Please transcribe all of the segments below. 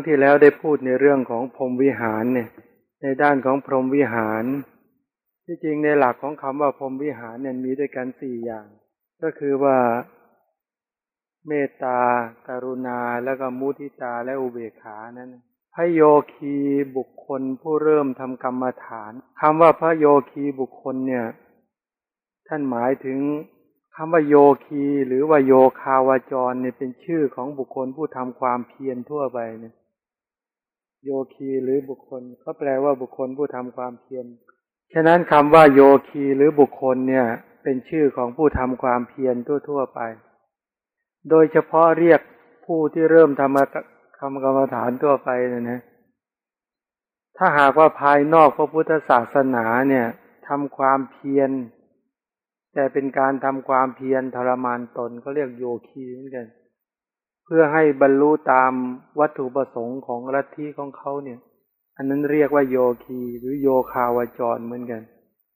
งที่แล้วได้พูดในเรื่องของพรหมวิหารเนี่ย ในด้านของพรหมวิหาร ที่จริงในหลักของคำว่าพรหมวิหารเนี่ยมีด้วยกันสี่อย่าง ก็คือว่าเมตตากรุณา แล้วก็มุทิตา และอุเบกขานั้นพระโยคีบุคคลผู้เริ่มทำกรรมฐานคำว่าพระโยคีบุคคลเนี่ย ท่านหมายถึงคำว่าโยคีหรือว่าโยคาวาจรเนี่ยเป็นชื่อของบุคคลผู้ทำความเพียรทั่วไปเนี่ย โยคีหรือบุคคลก็แปลว่าบุคคลผู้ทำความเพียร ฉะนั้นคำว่าโยคีหรือบุคคลเนี่ย เป็นชื่อของผู้ทำความเพียรทั่ว ๆ ไป โดยเฉพาะเรียกผู้ที่เริ่มทำคำกรรมฐานทั่วไปเนี่ยนะ ถ้าหากว่าภายนอกพระพุทธศาสนาเนี่ยทำความเพียร แต่เป็นการทำความเพียรทรมานตนก็เรียกโยคีเหมือนกัน พื่อให้บรรลุตามวัตถุประสงค์ของลัทธิของเขาเนี่ย อันนั้นเรียกว่าโยคีหรือโยคาวจรเหมือนกัน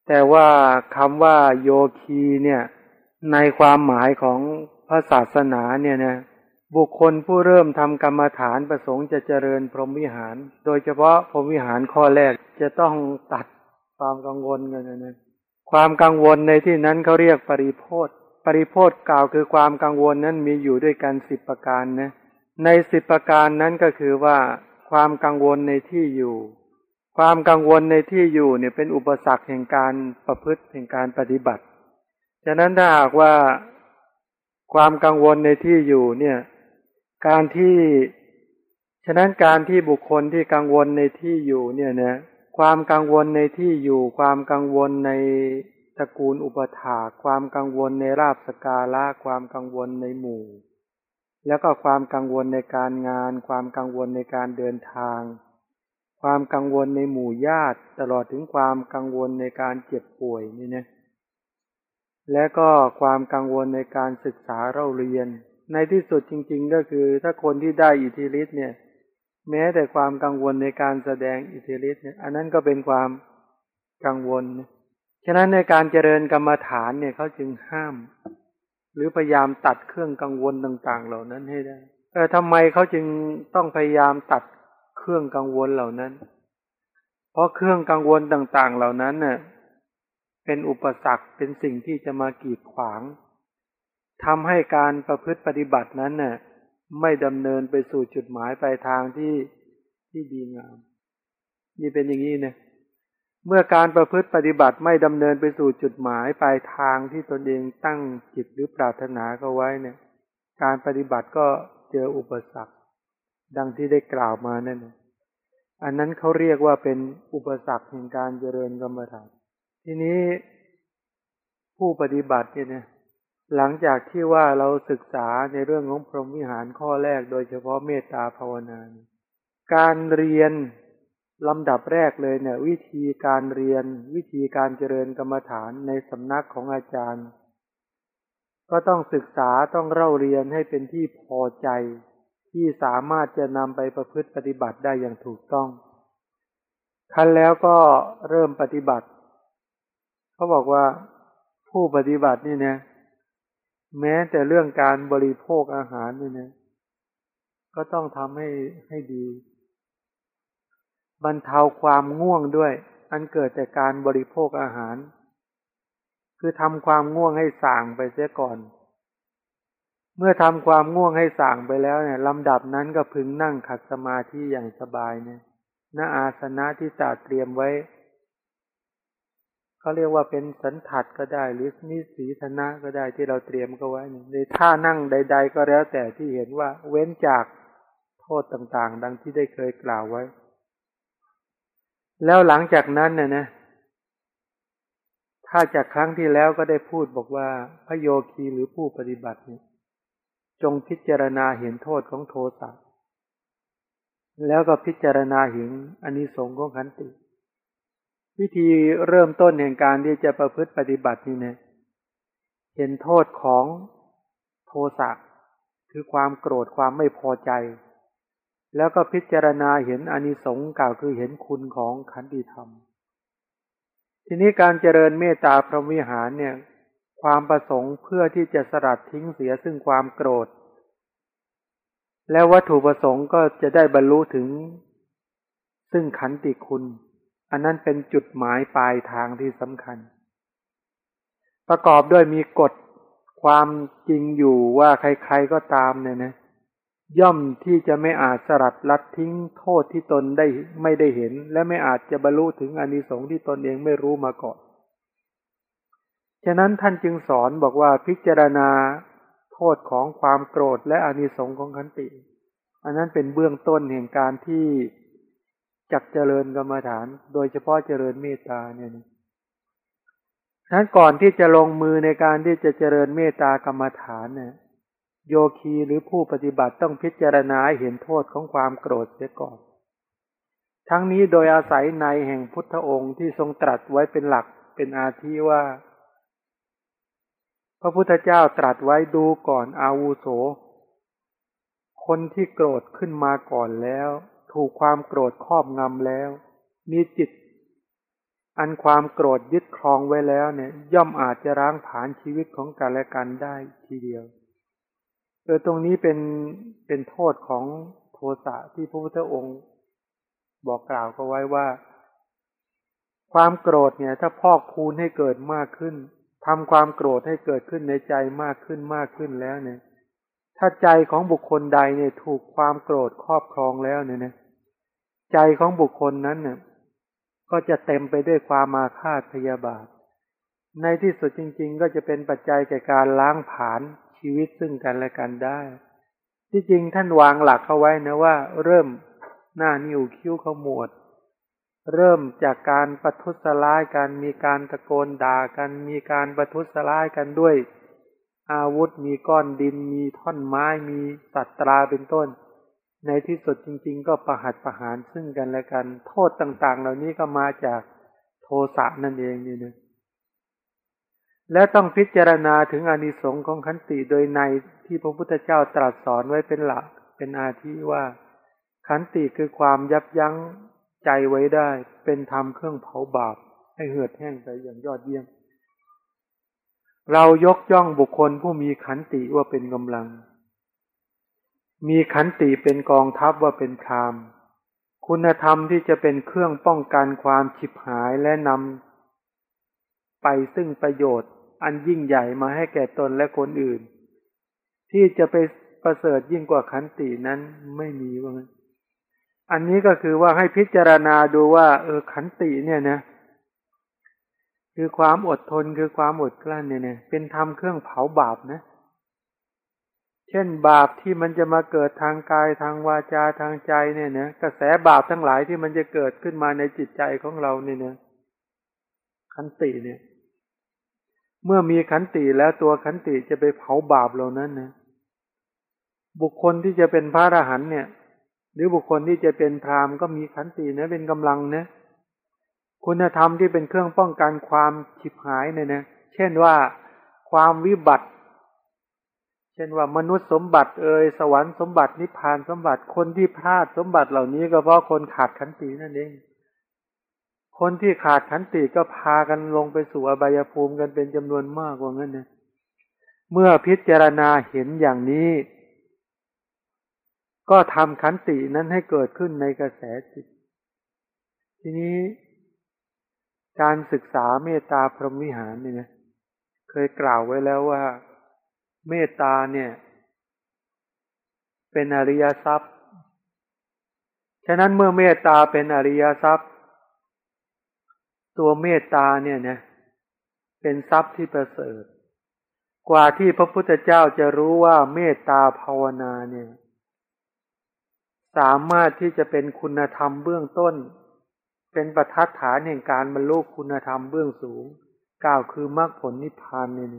แต่ว่าคำว่าโยคีเนี่ย ในความหมายของพระศาสนาเนี่ยนะบุคคลผู้เริ่มทำกรรมฐานประสงค์จะเจริญพรหมวิหาร โดยเฉพาะพรหมวิหารข้อแรกจะต้องตัดความกังวลกันนะความกังวลในที่นั้นเขาเรียกปริโพธ ปริโพธกล่าวคือความกังวลนั้นมีอยู่ด้วยกันสิบประการนะในสิบประการนั้นก็คือว่า ความกังวลในที่อยู่ ความกังวลในที่อยู่เนี่ยเป็นอุปสรรคแห่งการประพฤติแห่งการปฏิบัติฉะนั้นถ้าหากว่าความกังวลในที่อยู่เนี่ย การที่ฉะนั้นการที่บุคคลที่กังวลในที่อยู่เนี่ยนะความกังวลในที่อยู่ ความกังวลใน ตระกูลอุปถาความกังวลในราบสกาละความกังวลในหมู่ แล้วก็ความกังวลในการงาน ความกังวลในการเดินทาง ความกังวลในหมู่ญาติ ตลอดถึงความกังวลในการเจ็บป่วยนี่นะและก็ความกังวลในการศึกษาเราเรียน ในที่สุดจริง ๆ ก็คือถ้าคนที่ได้อิทธิฤทธิ์เนี่ย แม้แต่ความกังวลในการแสดงอิทธิฤทธิ์เนี่ย อันนั้นก็เป็นความกังวล ฉะนั้นในการเจริญกรรมฐานเนี่ยเขาจึงห้าม หรือพยายามตัดเครื่องกังวลต่าง ๆ เหล่านั้นให้ได้เออทำไมเขาจึงต้องพยายามตัดเครื่องกังวลเหล่านั้น เพราะเครื่องกังวลต่าง ๆ เหล่านั้นเน่ะเป็นอุปสรรคเป็นสิ่งที่จะมากีดขวางทำให้การประพฤติปฏิบัตินั้นเน่ะไม่ดำเนินไปสู่จุดหมายปลายทางที่ที่ดีงาม นี่เป็นอย่างนี้เนี่ย เมื่อการประพฤติปฏิบัติไม่ดำเนินไปสู่จุดหมายปลายทางที่ตนเองตั้งจิตหรือปรารถนาก็ไว้เนี่ย การปฏิบัติก็เจออุปสรรค ดังที่ได้กล่าวมานั่นอันนั้นเขาเรียกว่าเป็นอุปสรรคแห่งการเจริญกรรมฐานทีนี้ผู้ปฏิบัติเนี่ยหลังจากที่ว่าเราศึกษาในเรื่องของพรหมวิหารข้อแรกโดยเฉพาะเมตตาภาวนา การเรียน ลำดับแรกเลยเนี่ยวิธีการเรียนวิธีการเจริญกรรมฐานในสำนักของอาจารย์ ก็ต้องศึกษาต้องเล่าเรียนให้เป็นที่พอใจ ที่สามารถจะนำไปประพฤติปฏิบัติได้อย่างถูกต้องคันแล้วก็เริ่มปฏิบัติ เขาบอกว่าผู้ปฏิบัตินี่เนี่ยแม้แต่เรื่องการบริโภคอาหารนี่นะก็ต้องทำให้ให้ดี บรรเทาความง่วงด้วย อันเกิดจากการบริโภคอาหาร คือทำความง่วงให้ส่างไปเสียก่อน เมื่อทำความง่วงให้ส่างไปแล้วเนี่ยลำดับนั้นก็พึงนั่งขัดสมาธิอย่างสบายเนี่ยณอาสนะที่จัดเตรียมไว้เขาเรียกว่าเป็นสันถัดก็ได้หรือนิสีธนะก็ได้ที่เราเตรียมก็ไว้ในท่านั่งใด ๆ ก็แล้วแต่ที่เห็นว่าเว้นจากโทษต่างๆ ดังที่ได้เคยกล่าวไว้ แล้วหลังจากนั้นเนี่ยนะ ถ้าจากครั้งที่แล้วก็ได้พูดบอกว่าพระโยคีหรือผู้ปฏิบัติเนี่ย จงพิจารณาเห็นโทษของโทสะแล้วก็พิจารณาเห็นอนิสงส์ของขันติ วิธีเริ่มต้นแห่งการที่จะประพฤติปฏิบัตินี่เนี่ยเห็นโทษของโทสะคือความโกรธความไม่พอใจ แล้วก็พิจารณาเห็นอนิสงส์กล่าวคือเห็นคุณของขันติธรรม ทีนี้การเจริญเมตตาพรหมวิหารเนี่ย ความประสงค์เพื่อที่จะสลัดทิ้งเสียซึ่งความโกรธ แล้ววัตถุประสงค์ก็จะได้บรรลุถึง ซึ่งขันติคุณ อันนั้นเป็นจุดหมายปลายทางที่สำคัญ ประกอบด้วยมีกฎความจริงอยู่ว่าใครๆก็ตามเนี่ยนะ ย่อมที่จะไม่อาจสลัดลัดทิ้งโทษที่ตนได้ไม่ได้เห็น และไม่อาจจะบรรลุถึงอนิสงส์ที่ตนเองไม่รู้มาก่อน ฉะนั้นท่านจึงสอนบอกว่าพิจารณาโทษของความโกรธและอนิสงส์ของขันติ อันนั้นเป็นเบื้องต้นแห่งการที่จักเจริญกรรมฐาน โดยเฉพาะเจริญเมตตาเนี่ยฉะนั้นก่อนที่จะลงมือในการที่จะเจริญเมตตากรรมฐานเนี่ย โยคีหรือผู้ปฏิบัติต้องพิจารณาเห็นโทษของความโกรธเสียก่อน ทั้งนี้โดยอาศัยในแห่งพุทธองค์ที่ทรงตรัสไว้เป็นหลักเป็นอาทิว่า พระพุทธเจ้าตรัสไว้ดูก่อนอาวุโส คนที่โกรธขึ้นมาก่อนแล้ว ถูกความโกรธครอบงำแล้ว มีจิต อันความโกรธยึดครองไว้แล้วเนี่ย ย่อมอาจจะร้างผานชีวิตของกันและกันได้ทีเดียว เออตรงนี้เป็นเป็นโทษของโทสะที่พระพุทธองค์บอกกล่าวก็ไว้ว่า ความโกรธเนี่ย ถ้าพอกพูนให้เกิดมากขึ้นทำความโกรธให้เกิดขึ้นในใจมากขึ้นมากขึ้นแล้วเนี่ย ถ้าใจของบุคคลใดเนี่ยถูกความโกรธครอบครองแล้วเนี่ยนะใจของบุคคลนั้นเนี่ยก็จะเต็มไปด้วยความมาฆาตพยาบาท ในที่สุดจริง ๆ ก็จะเป็นปัจจัยแก่การล้างผาน ชีวิตซึ่งกันและกันได้ ที่จริงท่านวางหลักเข้าไว้นะว่า เริ่มหน้านิ้วคิ้วขมวด เริ่มจากการประทุษร้ายกันมีการตะโกนด่ากัน มีการประทุษร้ายกันด้วย อาวุธมีก้อนดิน มีท่อนไม้มีสัตราเป็นต้น ในที่สุดจริง ๆ ก็ประหัตประหารซึ่งกันและกัน โทษต่างๆ เหล่านี้ก็มาจากโทสะนั่นเองนี่นะ และต้องพิจารณาถึงอนิสงค์ของขันติโดยในที่พระพุทธเจ้าตรัสสอนไว้เป็นหลัก เป็นอาทิว่า ขันติคือความยับยั้งใจไว้ได้ เป็นธรรมเครื่องเผาบาป ให้เหือดแห้งไปอย่างยอดเยี่ยม เรายกย่องบุคคลผู้มีขันติว่าเป็นกำลัง มีขันติเป็นกองทัพว่าเป็นพรามคุณธรรมที่จะเป็นเครื่องป้องกันความฉิบหายและนำไปซึ่งประโยชน์ อันยิ่งใหญ่มาให้แก่ตนและคนอื่น ที่จะไปประเสริฐยิ่งกว่าขันตินั้นไม่มีว่างั้นอันนี้ก็คือว่าให้พิจารณาดูว่า เออขันติเนี่ยนะ คือความอดทนคือความอดกลั้นเนี่ยเป็นธรรมเครื่องเผาบาปนะ เช่นบาปที่มันจะมาเกิดทางกายทางวาจาทางใจเนี่ยนะกระแสบาปทั้งหลายที่มันจะเกิดขึ้นมาในจิตใจของเราเนี่ยนะขันติเนี่ย เมื่อมีขันติแล้วตัวขันติจะไปเผาบาปเหล่านั้นนะบุคคลที่จะเป็นพระอรหันต์เนี่ย หรือบุคคลที่จะเป็นพรามก็มีขันตินะเป็นกำลังนะคุณธรรมที่เป็นเครื่องป้องกันความฉิบหายเนี่ยนะเช่นว่าความวิบัติ เช่นว่ามนุษย์สมบัติเอ่ยสวรรค์สมบัตินิพพานสมบัติคนที่พลาดสมบัติเหล่านี้ก็เพราะคนขาดขันตินั่นเอง คนที่ขาดขันติก็พากันลงไปสู่อบายภูมิกันเป็นจำนวนมากว่างั้นนะเมื่อพิจารณาเห็นอย่างนี้ ก็ทำขันตินั้นให้เกิดขึ้นในกระแสจิต ทีนี้การศึกษาเมตตาพรหมวิหารเนี่ยนะเคยกล่าวไว้แล้วว่า เมตตาเนี่ย เป็นอริยทรัพย์ ฉะนั้นเมื่อเมตตาเป็นอริยทรัพย์ ตัวเมตตาเนี่ยนะเป็นทรัพย์ที่ประเสริฐ กว่าที่พระพุทธเจ้าจะรู้ว่าเมตตาภาวนาเนี่ย สามารถที่จะเป็นคุณธรรมเบื้องต้น เป็นประทัดฐานแห่งการบรรลุคุณธรรมเบื้องสูงกล่าวคือมรรคผลนิพพานเนี่ย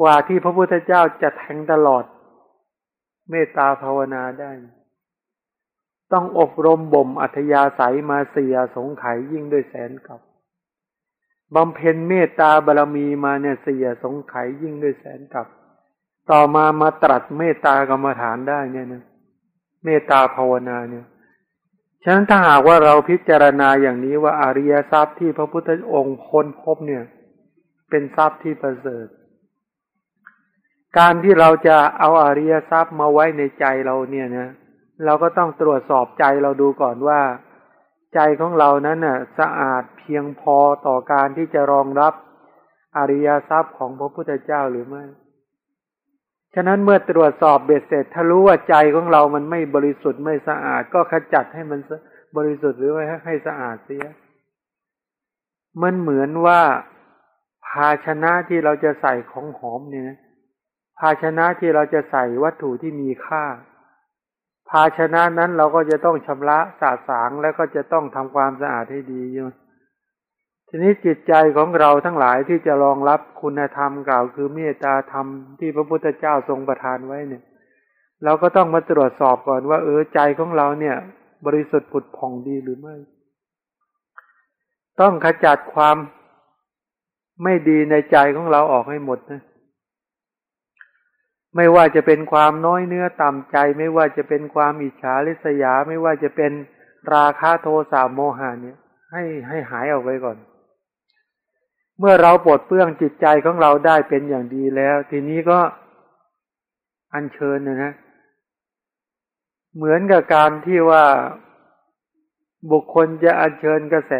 กว่าที่พระพุทธเจ้าจะแทงตลอด เมตตาภาวนาได้ ต้องอบรมบ่มอัธยาศัยมาเสียสงไขยิ่งด้วยแสนกับบำเพ็ญเมตตาบารมีมาเนี่ยเสียสงไขยิ่งด้วยแสนกับ ต่อมามาตรัสเมตตากรรมฐานได้เนี่ยนะเมตตาภาวนาเนี่ยฉะนั้นถ้าหากว่าเราพิจารณาอย่างนี้ว่าอาริยทรัพย์ที่พระพุทธองค์ค้นพบเนี่ย เป็นทรัพย์ที่ประเสริฐ การที่เราจะเอาอาริยทรัพย์มาไว้ในใจเราเนี่ยนะเเราก็ต้องตรวจสอบใจเราดูก่อนว่า ใจของเรานั้นน่ะสะอาดเพียงพอต่อการที่จะรองรับอริยทรัพย์ของพระพุทธเจ้าหรือไม่ ฉะนั้นเมื่อตรวจสอบเบ็ดเสร็จ ถ้ารู้ว่าใจของเรามันไม่บริสุทธิ์ไม่สะอาด ก็ขจัดให้มันบริสุทธิ์หรือว่ให้สะอาดเสีย มันเหมือนว่าภาชนะที่เราจะใส่ของหอมเนี่ยภาชนะที่เราจะใส่วัตถุที่มีค่า ภาชนะนั้นเราก็จะต้องชำระสาสางแล้วก็จะต้องทำความสะอาดให้ดีอยู่ทีนี้จิตใจของเราทั้งหลายที่จะรองรับคุณธรรมกล่าว คือเมตตาธรรมที่พระพุทธเจ้าทรงประทานไว้เนี่ย เราก็ต้องมาตรวจสอบก่อนว่าเออใจของเราเนี่ย บริสุทธิ์ผุดผ่องดีหรือไม่ ต้องขจัดความไม่ดีในใจของเราออกให้หมดนะ ไม่ว่าจะเป็นความน้อยเนื้อต่ำใจ ไม่ว่าจะเป็นความอิจฉาริษยา ไม่ว่าจะเป็นราคะโทสะโมหะเนี่ย ให้ให้หายออกไปก่อน เมื่อเราปลดเปลื้องจิตใจของเราได้เป็นอย่างดีแล้ว ทีนี้ก็อัญเชิญนะนะเหมือนกับการที่ว่าบุคคลจะอัญเชิญกระแส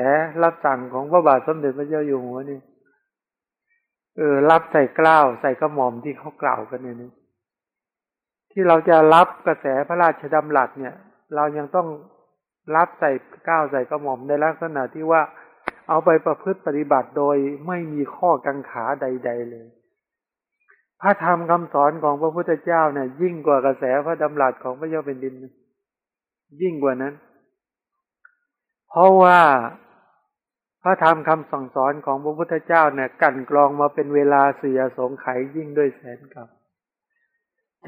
รับสั่งของพระบาทสมเด็จพระเจ้าอยู่หัวนี่เออรับใส่กล้าวใส่กระหม่อมที่เขากล่าวกันเนี่ยนี่ ที่เราจะรับกระแสพระราชดำรัสเนี่ย เรายังต้องรับใส่ก้าวใส่กระหม่อมในลักษณะที่ว่าเอาไปประพฤติปฏิบัติโดยไม่มีข้อกังขาใด ๆ เลย พระธรรมคำสอนของพระพุทธเจ้าเนี่ยยิ่งกว่ากระแสพระดำรัสของพระเจ้าเป็นดิน ยิ่งกว่านั้น เพราะว่าพระธรรมคำสั่งสอนของพระพุทธเจ้าเนี่ย กันกรองมาเป็นเวลาเสียสงไขยิ่งด้วยแสนกับ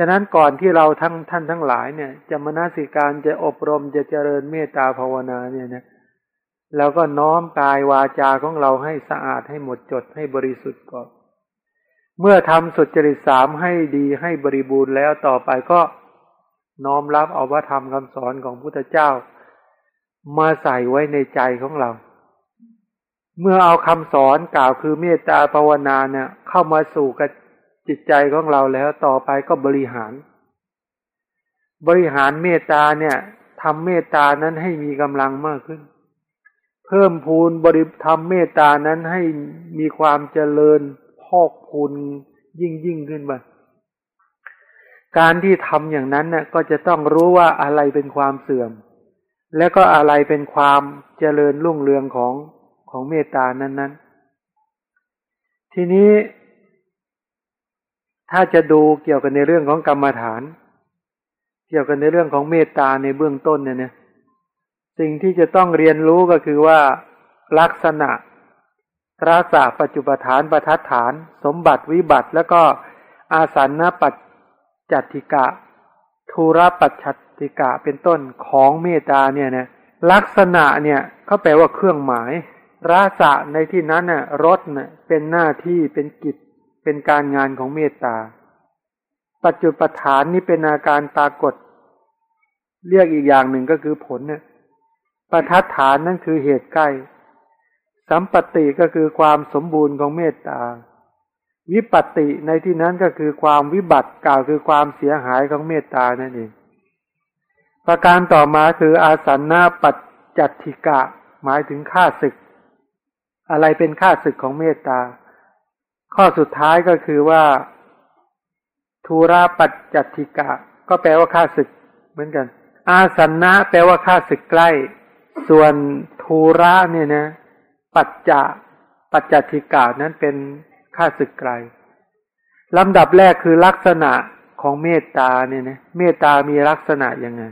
ฉะนั้นก่อนที่เราทั้งท่านทั้งหลายเนี่ย จะมนาสิการจะอบรมจะเจริญเมตตาภาวนาเนี่ยนะแล้วก็น้อมกายวาจาของเราให้สะอาดให้หมดจดให้บริสุทธิ์ก่อน เมื่อทำสุจริตสามให้ดีให้บริบูรณ์แล้วต่อไปก็น้อมรับเอาว่าธรรมคำสอนของพุทธเจ้า มาใส่ไว้ในใจของเรา เมื่อเอาคำสอนกล่าวคือเมตตาภาวนาเนี่ยเข้ามาสู่กับ จิตใจของเราแล้วต่อไปก็บริหาร บริหารเมตตาเนี่ยทำเมตตานั้นให้มีกำลังมากขึ้น เพิ่มพูนบริธรรมเมตตานั้นให้มีความเจริญพอกพูนยิ่งยิ่งขึ้นมาการที่ทำอย่างนั้นเนี่ยก็จะต้องรู้ว่าอะไรเป็นความเสื่อม และก็อะไรเป็นความเจริญรุ่งเรืองของของเมตตานั้นๆ ทีนี้ ถ้าจะดูเกี่ยวกันในเรื่องของกรรมฐาน เกี่ยวกันในเรื่องของเมตตาในเบื้องต้นเนี่ยสิ่งที่จะต้องเรียนรู้ก็คือว่า ลักษณะราษาปัจจุปฐานประทัดฐาน สมบัติวิบัติ แล้วก็อาสันนปัจจัตติกะทูรปัจจัตติกะเป็นต้นของเมตตาเนี่ยนะลักษณะเนี่ยเขาแปลว่าเครื่องหมายราษะในที่นั้นน่ะรถเน่ะเป็นหน้าที่เป็นกิจ เป็นการงานของเมตตา ปัจจุปฐานนี่เป็นอาการปรากฏ เรียกอีกอย่างหนึ่งก็คือผลเนี่ยประทัดฐานนั่นคือเหตุใกล้ สัมปติก็คือความสมบูรณ์ของเมตตา วิปติในที่นั้นก็คือความวิบัติกล่าวคือความเสียหายของเมตตานั่นเอง ประการต่อมาคืออาสันนาปัจจัตติกะ หมายถึงค่าศึก อะไรเป็นค่าศึกของเมตตา ข้อสุดท้ายก็คือว่าทูราปัจจัติกะ ก็แปลว่าค่าศึกเหมือนกัน อาสันนะแปลว่าค่าศึกใกล้ ส่วนทูระเนี่ยนะ ปัจจะปัจจติกานั้นเป็นค่าศึกไกลลำดับแรกคือลักษณะของเมตตาเนี่ยนะเมตตามีลักษณะยังไง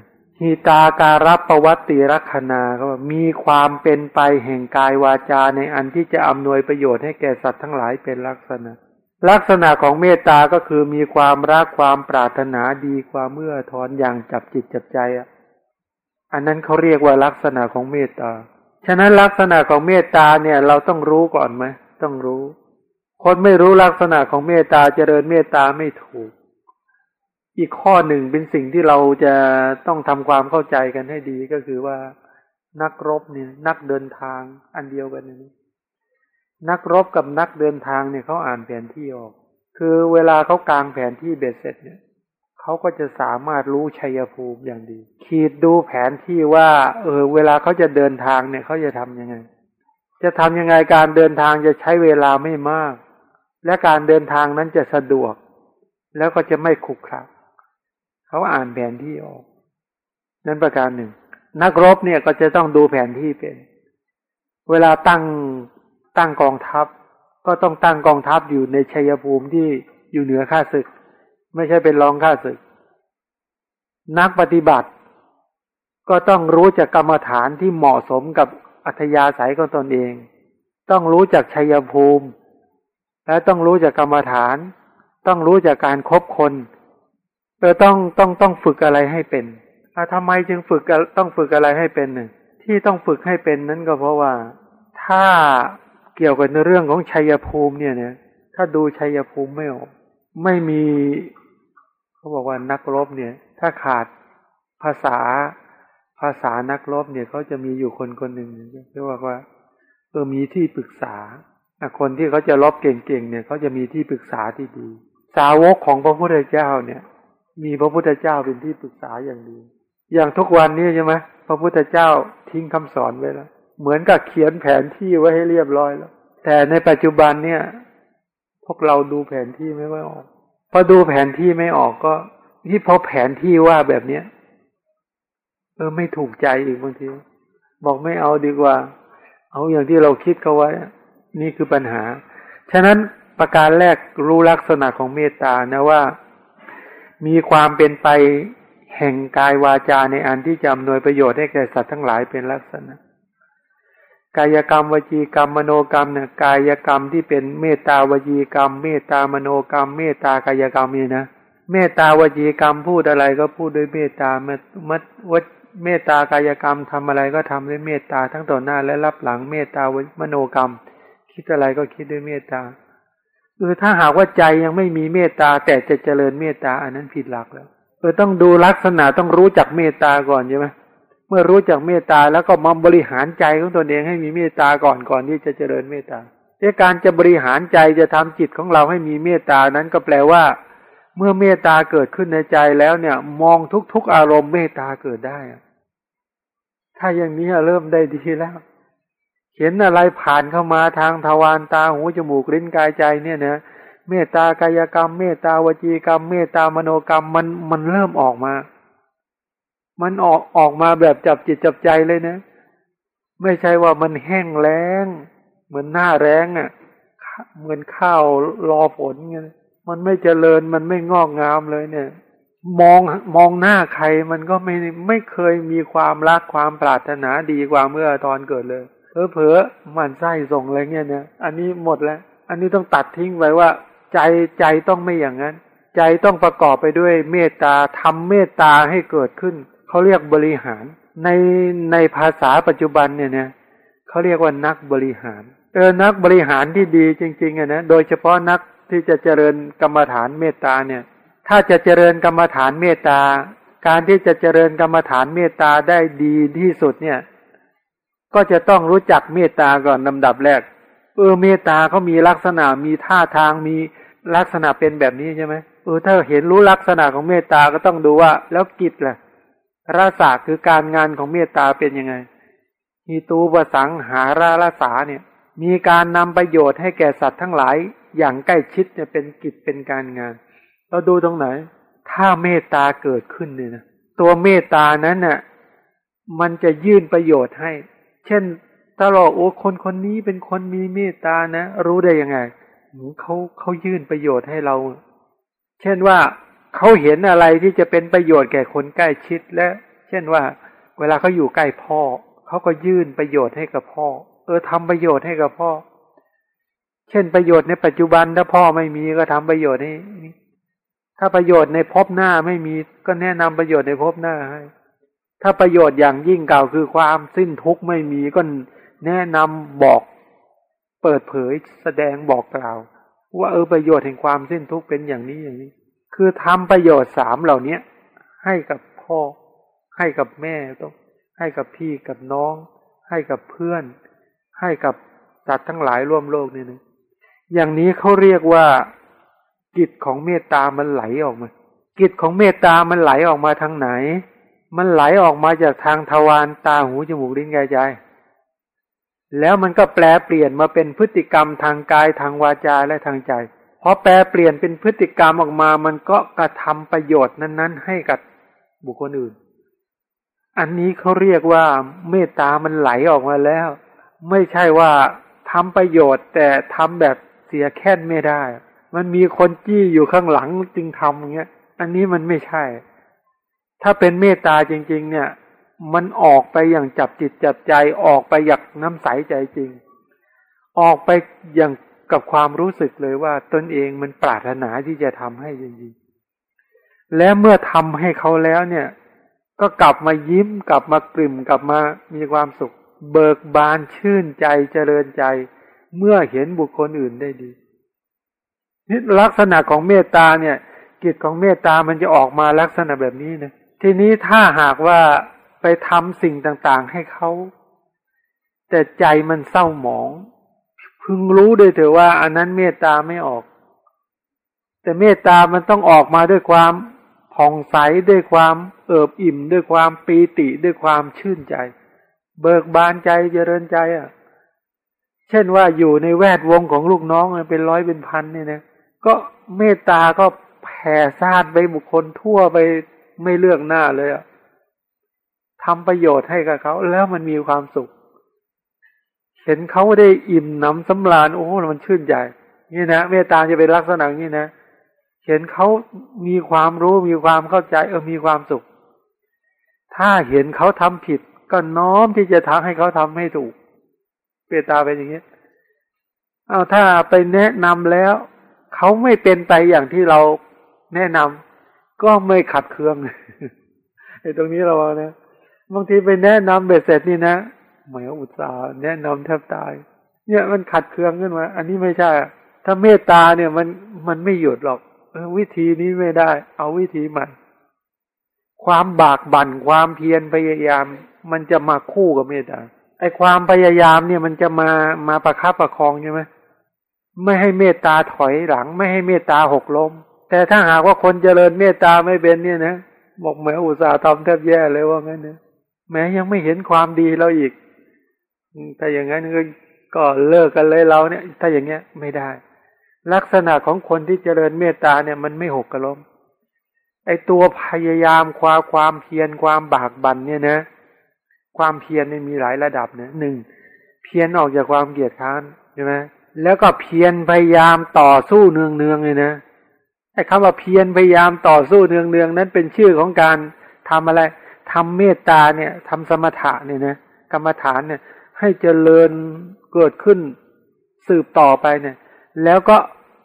หีตาการับประวัติรักนาก็มีความเป็นไปแห่งกายวาจาในอันที่จะอำนวยประโยชน์ให้แก่สัตว์ทั้งหลายเป็นลักษณะ ลักษณะของเมตตาก็คือมีความรักความปรารถนาดีความเมื่อทอนอย่างจับจิตจับใจอะอันนั้นเขาเรียกว่าลักษณะของเมตตา ฉะนั้นลักษณะของเมตตาเนี่ยเราต้องรู้ก่อนไหมต้องรู้ คนไม่รู้ลักษณะของเมตตาเจริญเมตตาไม่ถูก อีกข้อหนึ่งเป็นสิ่งที่เราจะต้องทำความเข้าใจกันให้ดีก็คือว่านักรบเนี่ยนักเดินทางอันเดียวกันนี่นักรบกับนักเดินทางเนี่ยเขาอ่านแผนที่ออก คือเวลาเขากางแผนที่เบ็ดเสร็จเนี่ยเขาก็จะสามารถรู้ชัยภูมิอย่างดี ขีดดูแผนที่ว่า เออ เวลาเขาจะเดินทางเนี่ยเขาจะทำยังไง จะทำยังไงการเดินทางจะใช้เวลาไม่มาก และการเดินทางนั้นจะสะดวก แล้วก็จะไม่ขุกขระ เขาอ่านแผนที่ออก นั้นประการหนึ่ง นักรบเนี่ยก็จะต้องดูแผนที่เป็น เวลาตั้งตั้งกองทัพ ก็ต้องตั้งกองทัพอยู่ในชัยภูมิที่อยู่เหนือข้าศึก ไม่ใช่เป็นรองข้าศึก นักปฏิบัติ ก็ต้องรู้จักกรรมฐานที่เหมาะสมกับอัธยาศัยของตนเอง ต้องรู้จักชัยภูมิ และต้องรู้จักกรรมฐาน ต้องรู้จักการครบคน เออต้องต้องต้องฝึกอะไรให้เป็นอ่าทำไมจึงฝึกต้องฝึกอะไรให้เป็นหนึ่งที่ต้องฝึกให้เป็นนั้นก็เพราะว่าถ้าเกี่ยวกับในเรื่องของชัยภูมิเนี่ยเนี่ย ถ้าดูชัยภูมิไม่ออกไม่มีเขาบอกว่านักรบเนี่ย ถ้าขาดภาษาภาษานักรบเนี่ยเขาจะมีอยู่คนคนหนึ่งเรียกว่าว่าเออมีที่ปรึกษาคนที่เขาจะรบเก่งๆเนี่ยเขาจะมีที่ปรึกษาที่ดี สาวกของพระพุทธเจ้าเนี่ย มีพระพุทธเจ้าเป็นที่ปรึกษาอย่างดี อย่างทุกวันนี้ใช่ไหมพระพุทธเจ้าทิ้งคำสอนไว้แล้ว เหมือนกับเขียนแผนที่ไว้ให้เรียบร้อยแล้ว แต่ในปัจจุบันเนี่ย พวกเราดูแผนที่ไม่ค่อยออก พอดูแผนที่ไม่ออกก็ที่พอแผนที่ว่าแบบเนี้ยเออไม่ถูกใจอีกบางที บอกไม่เอาดีกว่า เอาอย่างที่เราคิดเขาไว้ นี่คือปัญหา ฉะนั้นประการแรกรู้ลักษณะของเมตตานะว่า มีความเป็นไปแห่งกายวาจาในอันที่จะอำนวยประโยชน์ให้แก่สัตว์ทั้งหลายเป็นลักษณะ กายกรรมวจีกรรมมโนกรรมเนี่ยกายกรรมที่เป็นเมตตาวจีกรรม เมตตามโนกรรม เมตตากายกรรมนี่นะเมตตาวจีกรรมพูดอะไรก็พูดด้วยเมตตาเมตวเมตตากายกรรมทำอะไรก็ทำด้วยเมตตาทั้งต่อหน้าและรับหลังเมตตามโนกรรม คิดอะไรก็คิดด้วยเมตตา เออถ้าหากว่าใจยังไม่มีเมตตาแต่จะเจริญเมตตาอันนั้นผิดหลักแล้วเออต้องดูลักษณะต้องรู้จักเมตตาก่อนใช่ไหมเมื่อรู้จักเมตตาแล้วก็มาบริหารใจของตนเองให้มีเมตตาก่อนก่อนที่จะเจริญเมตตาในการจะบริหารใจจะทำจิตของเราให้มีเมตตานั้นก็แปลว่า เมื่อเมตตาเกิดขึ้นในใจแล้วเนี่ย มองทุกๆอารมณ์เมตตาเกิดได้ ถ้าอย่างนี้เริ่มได้ดีแล้ว เห็นอะไรผ่านเข้ามาทางทวารตาหูจมูกลิ้นกายใจเนี่ยนะเมตตากายกรรม เมตตาวจีกรรม เมตตามโนกรรมมันมันเริ่มออกมา มันออกออกมาแบบจับจิตจับใจเลยนะ ไม่ใช่ว่ามันแห้งแล้ง เหมือนหน้าแรงอะ่ะเหมือนข้าวรอฝนเงี้ยมันไม่เจริญมันไม่งอกงามเลยเนี่ย มองมองหน้าใครมันก็ไม่ไม่เคยมีความรักความปรารถนาดีกว่าเมื่อตอนเกิดเลย เพอเพอมันไส้ส่งอะไรเงี้ยเนี่ยอันนี้หมดแล้ว อันนี้ต้องตัดทิ้งไว้ว่า ใจใจต้องไม่อย่างนั้น ใจต้องประกอบไปด้วยเมตตาทำเมตตาให้เกิดขึ้นเขาเรียกบริหาร ในในภาษาปัจจุบันเนี่ยเนะเขาเรียกว่านักบริหาร เออนักบริหารที่ดีจริงๆอะนะโดยเฉพาะนักที่จะเจริญกรรมฐานเมตตาเนี่ย ถ้าจะเจริญกรรมฐานเมตตา การที่จะเจริญกรรมฐานเมตตาได้ดีที่สุดเนี่ย ก็จะต้องรู้จักเมตตาก่อนลำดับแรก เออเมตตาเขามีลักษณะมีท่าทางมีลักษณะเป็นแบบนี้ใช่ไหมเออถ้าเห็นรู้ลักษณะของเมตตาก็ต้องดูว่า แล้วกิจล่ะรสาคือการงานของเมตตาเป็นยังไงมีตูปสังหาราลสาเนี่ย มีการนำประโยชน์ให้แก่สัตว์ทั้งหลายอย่างใกล้ชิดเนี่ยเป็นกิจเป็นการงาน เราดูตรงไหน ถ้าเมตตาเกิดขึ้นเนี่ยนะตัวเมตตานั้นน่ะมันจะยื่นประโยชน์ให้ เช่นถ้าเราโอ้คนคนนี้เป็นคนมีเมตตานะ รู้ได้ยังไงเขาเขายื่นประโยชน์ให้เรา เช่นว่าเขาเห็นอะไรที่จะเป็นประโยชน์แก่คนใกล้ชิดและ เช่นว่า เวลาเขาอยู่ใกล้พ่อเขาก็ยื่นประโยชน์ให้กับพ่อ เออทำประโยชน์ให้กับพ่อ เช่นประโยชน์ในปัจจุบันถ้าพ่อไม่มีก็ทำประโยชน์ให้ถ้าประโยชน์ในภพหน้าไม่มีก็แนะนำประโยชน์ในภพหน้าให้ ถ้าประโยชน์อย่างยิ่งเก่าคือความสิ้นทุกข์ไม่มีก็แนะนำบอกเปิดเผยแสดงบอกกล่าว ว่าเออประโยชน์แห่งความสิ้นทุกข์เป็นอย่างนี้อย่างนี้ คือทำประโยชน์สามเหล่าเนี้ยให้กับพ่อ ให้กับแม่ต้อง ให้กับพี่กับน้อง ให้กับเพื่อน ให้กับสัตว์ทั้งหลายร่วมโลกนี่นะอย่างนี้เขาเรียกว่ากิจของเมตตามันไหลออกมา กิจของเมตตามันไหลออกมาทางไหน มันไหลออกมาจากทางทวารตาหูจมูกลิ้นกายใจ แล้วมันก็แปลเปลี่ยนมาเป็นพฤติกรรมทางกายทางวาจาและทางใจพอแปลเปลี่ยนเป็นพฤติกรรมออกมา มันก็กระทำประโยชน์นั้น ๆ ให้กับบุคคลอื่น อันนี้เขาเรียกว่าเมตตามันไหลออกมาแล้ว ไม่ใช่ว่าทำประโยชน์ แต่ทำแบบเสียแค่นไม่ได้ มันมีคนจี้อยู่ข้างหลังจึงทำอย่างเงี้ย อันนี้มันไม่ใช่ ถ้าเป็นเมตตาจริง ๆ เนี่ย มันออกไปอย่างจับจิตจับใจออกไปอย่างน้ำใสใจจริง ออกไปอย่างกับความรู้สึกเลยว่าตนเองมันปรารถนาที่จะทำให้จริงๆ และเมื่อทำให้เขาแล้วเนี่ย ก็กลับมายิ้มกลับมากลิ่มกลับมามีความสุข เบิกบานชื่นใจเจริญใจ เมื่อเห็นบุคคลอื่นได้ดีนี่ลักษณะของเมตตาเนี่ย กิจของเมตตามันจะออกมาลักษณะแบบนี้นะ ทีนี้ถ้าหากว่าไปทำสิ่งต่างๆให้เขา แต่ใจมันเศร้าหมอง พึงรู้ด้วยเถอะว่า อันนั้นเมตตาไม่ออก แต่เมตตามันต้องออกมาด้วยความผ่องใสด้วยความเอิบอิ่ม ด้วยความปีติด้วยความชื่นใจ เบิกบานใจเจริญใจอะ เช่นว่าอยู่ในแวดวงของลูกน้องเป็นร้อยเป็นพันเนี่ยนะก็เมตตาก็แผ่ซ่าดไปบุคคลทั่วไป ไม่เลือกหน้าเลยอะทำประโยชน์ให้กับเขา แล้วมันมีความสุข เห็นเขาได้อิ่มหนำสำราญโอ้มันชื่นใจนี่นะเมตตาจะเป็นลักษณะนี้นะเห็นเขามีความรู้มีความเข้าใจ เออมีความสุข ถ้าเห็นเขาทำผิด ก็น้อมที่จะทำให้เขาทำให้ถูกเมตตาเป็นอย่างนี้เอาถ้าไปแนะนำแล้ว เขาไม่เป็นไปอย่างที่เราแนะนำ ก็ไม่ขัดเคืองไอ้ตรงนี้เราเนี่ยบางทีไปแนะนำเบ็ดเสร็จนี่นะหมายอุตสาห์แนะนำแทบตาย เนี่ยมันขัดเคืองขึ้นมา อันนี้ไม่ใช่ ถ้าเมตตาเนี่ยมันมันไม่หยุดหรอกวิธีนี้ไม่ได้ เอาวิธีใหม่ ความบากบั่นความเพียรพยายาม มันจะมาคู่กับเมตตาไอ้ความพยายามเนี่ยมันจะมามาประคับประคองใช่ไหมไม่ให้เมตตาถอยหลัง ไม่ให้เมตตาหกล้ม แต่ถ้าหากว่าคนเจริญเมตตาไม่เป็นเนี่ยนะบอกแม้อุตสาห์ทำแทบแย่เลยว่างั้นเนี่ยแม้ยังไม่เห็นความดีเราอีกถ้าอย่างนั้นก็ก็เลิกกันเลยเราเนี่ย ถ้าอย่างเงี้ยไม่ได้ ลักษณะของคนที่เจริญเมตตาเนี่ย มันไม่หกกระล้มไอตัวพยายามความความเพียรความบากบั่นเนี่ยนะ ความเพียรเนี่ยมีหลายระดับเนี่ยหนึ่งเพียรออกจากความเกียดค้านใช่ไหมแล้วก็เพียรพยายามต่อสู้เนืองเนืองเลยนะ ไอ้คำว่าเพียรพยายามต่อสู้เนืองเนืองนั้นเป็นชื่อของการทำอะไรทำเมตตาเนี่ยทำสมถะเนี่ยนะกรรมฐานเนี่ย ให้เจริญเกิดขึ้นสืบต่อไปเนี่ย แล้วก็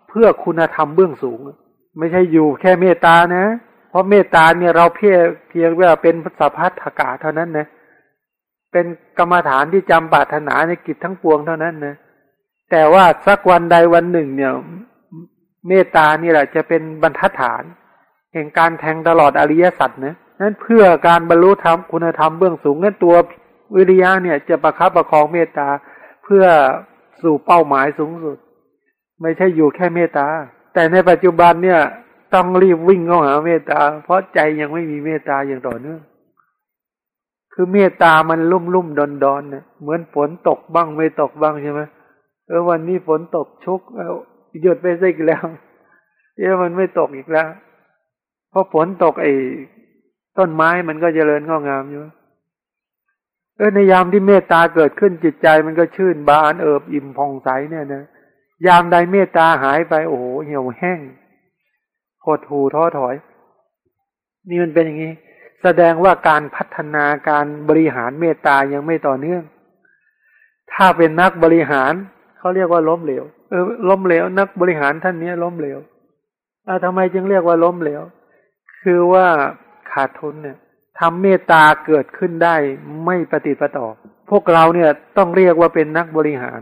เพื่อคุณธรรมเบื้องสูง ไม่ใช่อยู่แค่เมตตานะ เพราะเมตตาเนี่ยเราเพียงเพียงว่าเป็นสัพพัทธกาเท่านั้นนะเป็นกรรมฐานที่จำปราถนาในกิจทั้งปวงเท่านั้นนะแต่ว่าสักวันใดวันหนึ่งเนี่ย เมตตานี่แหละจะเป็นบรรทัดฐานแห่งการแทงตลอดอริยสัจนะนั้นเพื่อการบรรลุธรรมคุณธรรมเบื้องสูงนั้นตัววิริยะเนี่ยจะประคับประคองเมตตาเพื่อสู่เป้าหมายสูงสุด ไม่ใช่อยู่แค่เมตตา แต่ในปัจจุบันเนี่ยต้องรีบวิ่งเข้าหาเมตตา เพราะใจยังไม่มีเมตตาอย่างต่อเนื่องคือเมตตามันลุ่มลุ่มดอนดอนเนี่ยเหมือนฝนตกบ้างไม่ตกบ้างใช่ไหมเออวันนี้ฝนตกชุกแล้ว หยุดไปซะอีกแล้วเอ๊ะมันไม่ตกอีกแล้วเพราะฝนตกไอ้ต้นไม้มันก็เจริญงอกงามอยู่เออในยามที่เมตตาเกิดขึ้นจิตใจมันก็ชื่นบานเอิบอิ่มผ่องใสเนี่ยนะยามใดเมตตาหายไปโอ้โหเหี่ยวแห้งหดหูท้อถอย นี่มันเป็นอย่างนี้ แสดงว่าการพัฒนาการบริหารเมตตายังไม่ต่อเนื่อง ถ้าเป็นนักบริหารเขาเรียกว่าล้มเหลว ออล้มเหลว นักบริหารท่านนี้ล้มเหลวอาทำไมจึงเรียกว่าล้มเหลว คือว่าขาดทุนเนี่ยทำเมตตาเกิดขึ้นได้ไม่ปฏิปต่อ พวกเราเนี่ยต้องเรียกว่าเป็นนักบริหาร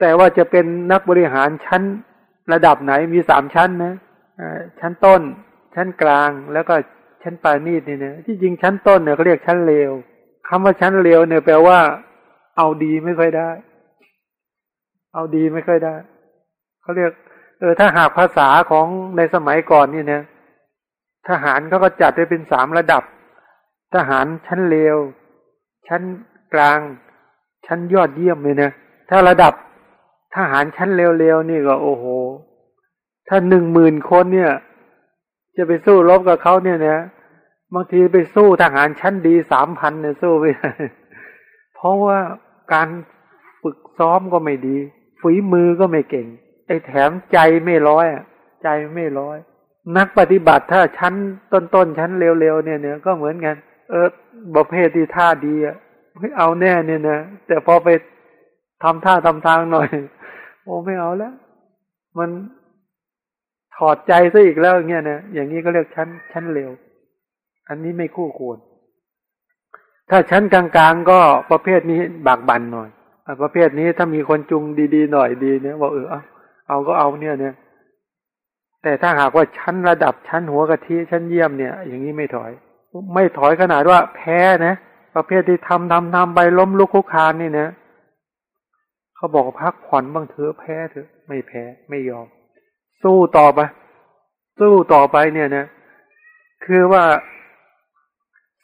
แต่ว่าจะเป็นนักบริหารชั้นระดับไหนมีสามชั้นนะชั้นต้น ชั้นกลางแล้วก็ชั้นปลายนีดนี่นะที่จริงชั้นต้นเนี่ยเขาเรียกชั้นเลวคำว่าชั้นเลวเนี่ยแปลว่า เอาดีไม่ค่อยได้ เอาดีไม่ค่อยได้เขาเรียก เออ ถ้าหากภาษาของในสมัยก่อนนี่เนี่ยทหารเขาก็จัดไว้เป็นสามระดับ ทหารชั้นเลว ชั้นกลาง ชั้นยอดเยี่ยมเลยนะถ้าระดับทหารชั้นเลวๆนี่ก็โอ้โห ถ้าหนึ่งหมื่นคนเนี่ย จะไปสู้รบกับเขาเนี่ยนะบางทีไปสู้ทหารชั้นดีสามพันเนี่ยสู้ไม่ได้เพราะว่าการฝึกซ้อมก็ไม่ดี ฝีมือก็ไม่เก่ง ไอ้แถมใจไม่ร้อยอะ ใจไม่ร้อย นักปฏิบัติถ้าชั้นต้นๆชั้นเร็วๆเนี่ยเนี่ยก็เหมือนกัน เออประเภทที่ท่าดีอะเอาแน่เนี่ยนะแต่พอไปทำท่าทำทางหน่อย โอ้ไม่เอาแล้ว มันถอดใจซะอีกแล้วอย่างเงี้ยนะอย่างนี้ก็เรียกชั้นชั้นเร็ว อันนี้ไม่คู่ควร ถ้าชั้นกลางๆก็ประเภทนี้บากบันหน่อย ประเภทนี้ถ้ามีคนจุงดีๆหน่อยดีเนี่ยบอกเออเอาเอาก็เอาเนี่ยเนี่ย แต่ถ้าหากว่าชั้นระดับชั้นหัวกะทิชั้นเยี่ยมเนี่ย อย่างนี้ไม่ถอย ไม่ถอยขนาดว่าแพ้นะประเภทที่ทำทำทำไปล้มลุกคุกคานนี่นะเขาบอกพักผ่อนบ้างเถอะแพ้เถอะ ไม่แพ้ไม่ยอม สู้ต่อไป สู้ต่อไปเนี่ยนะคือว่า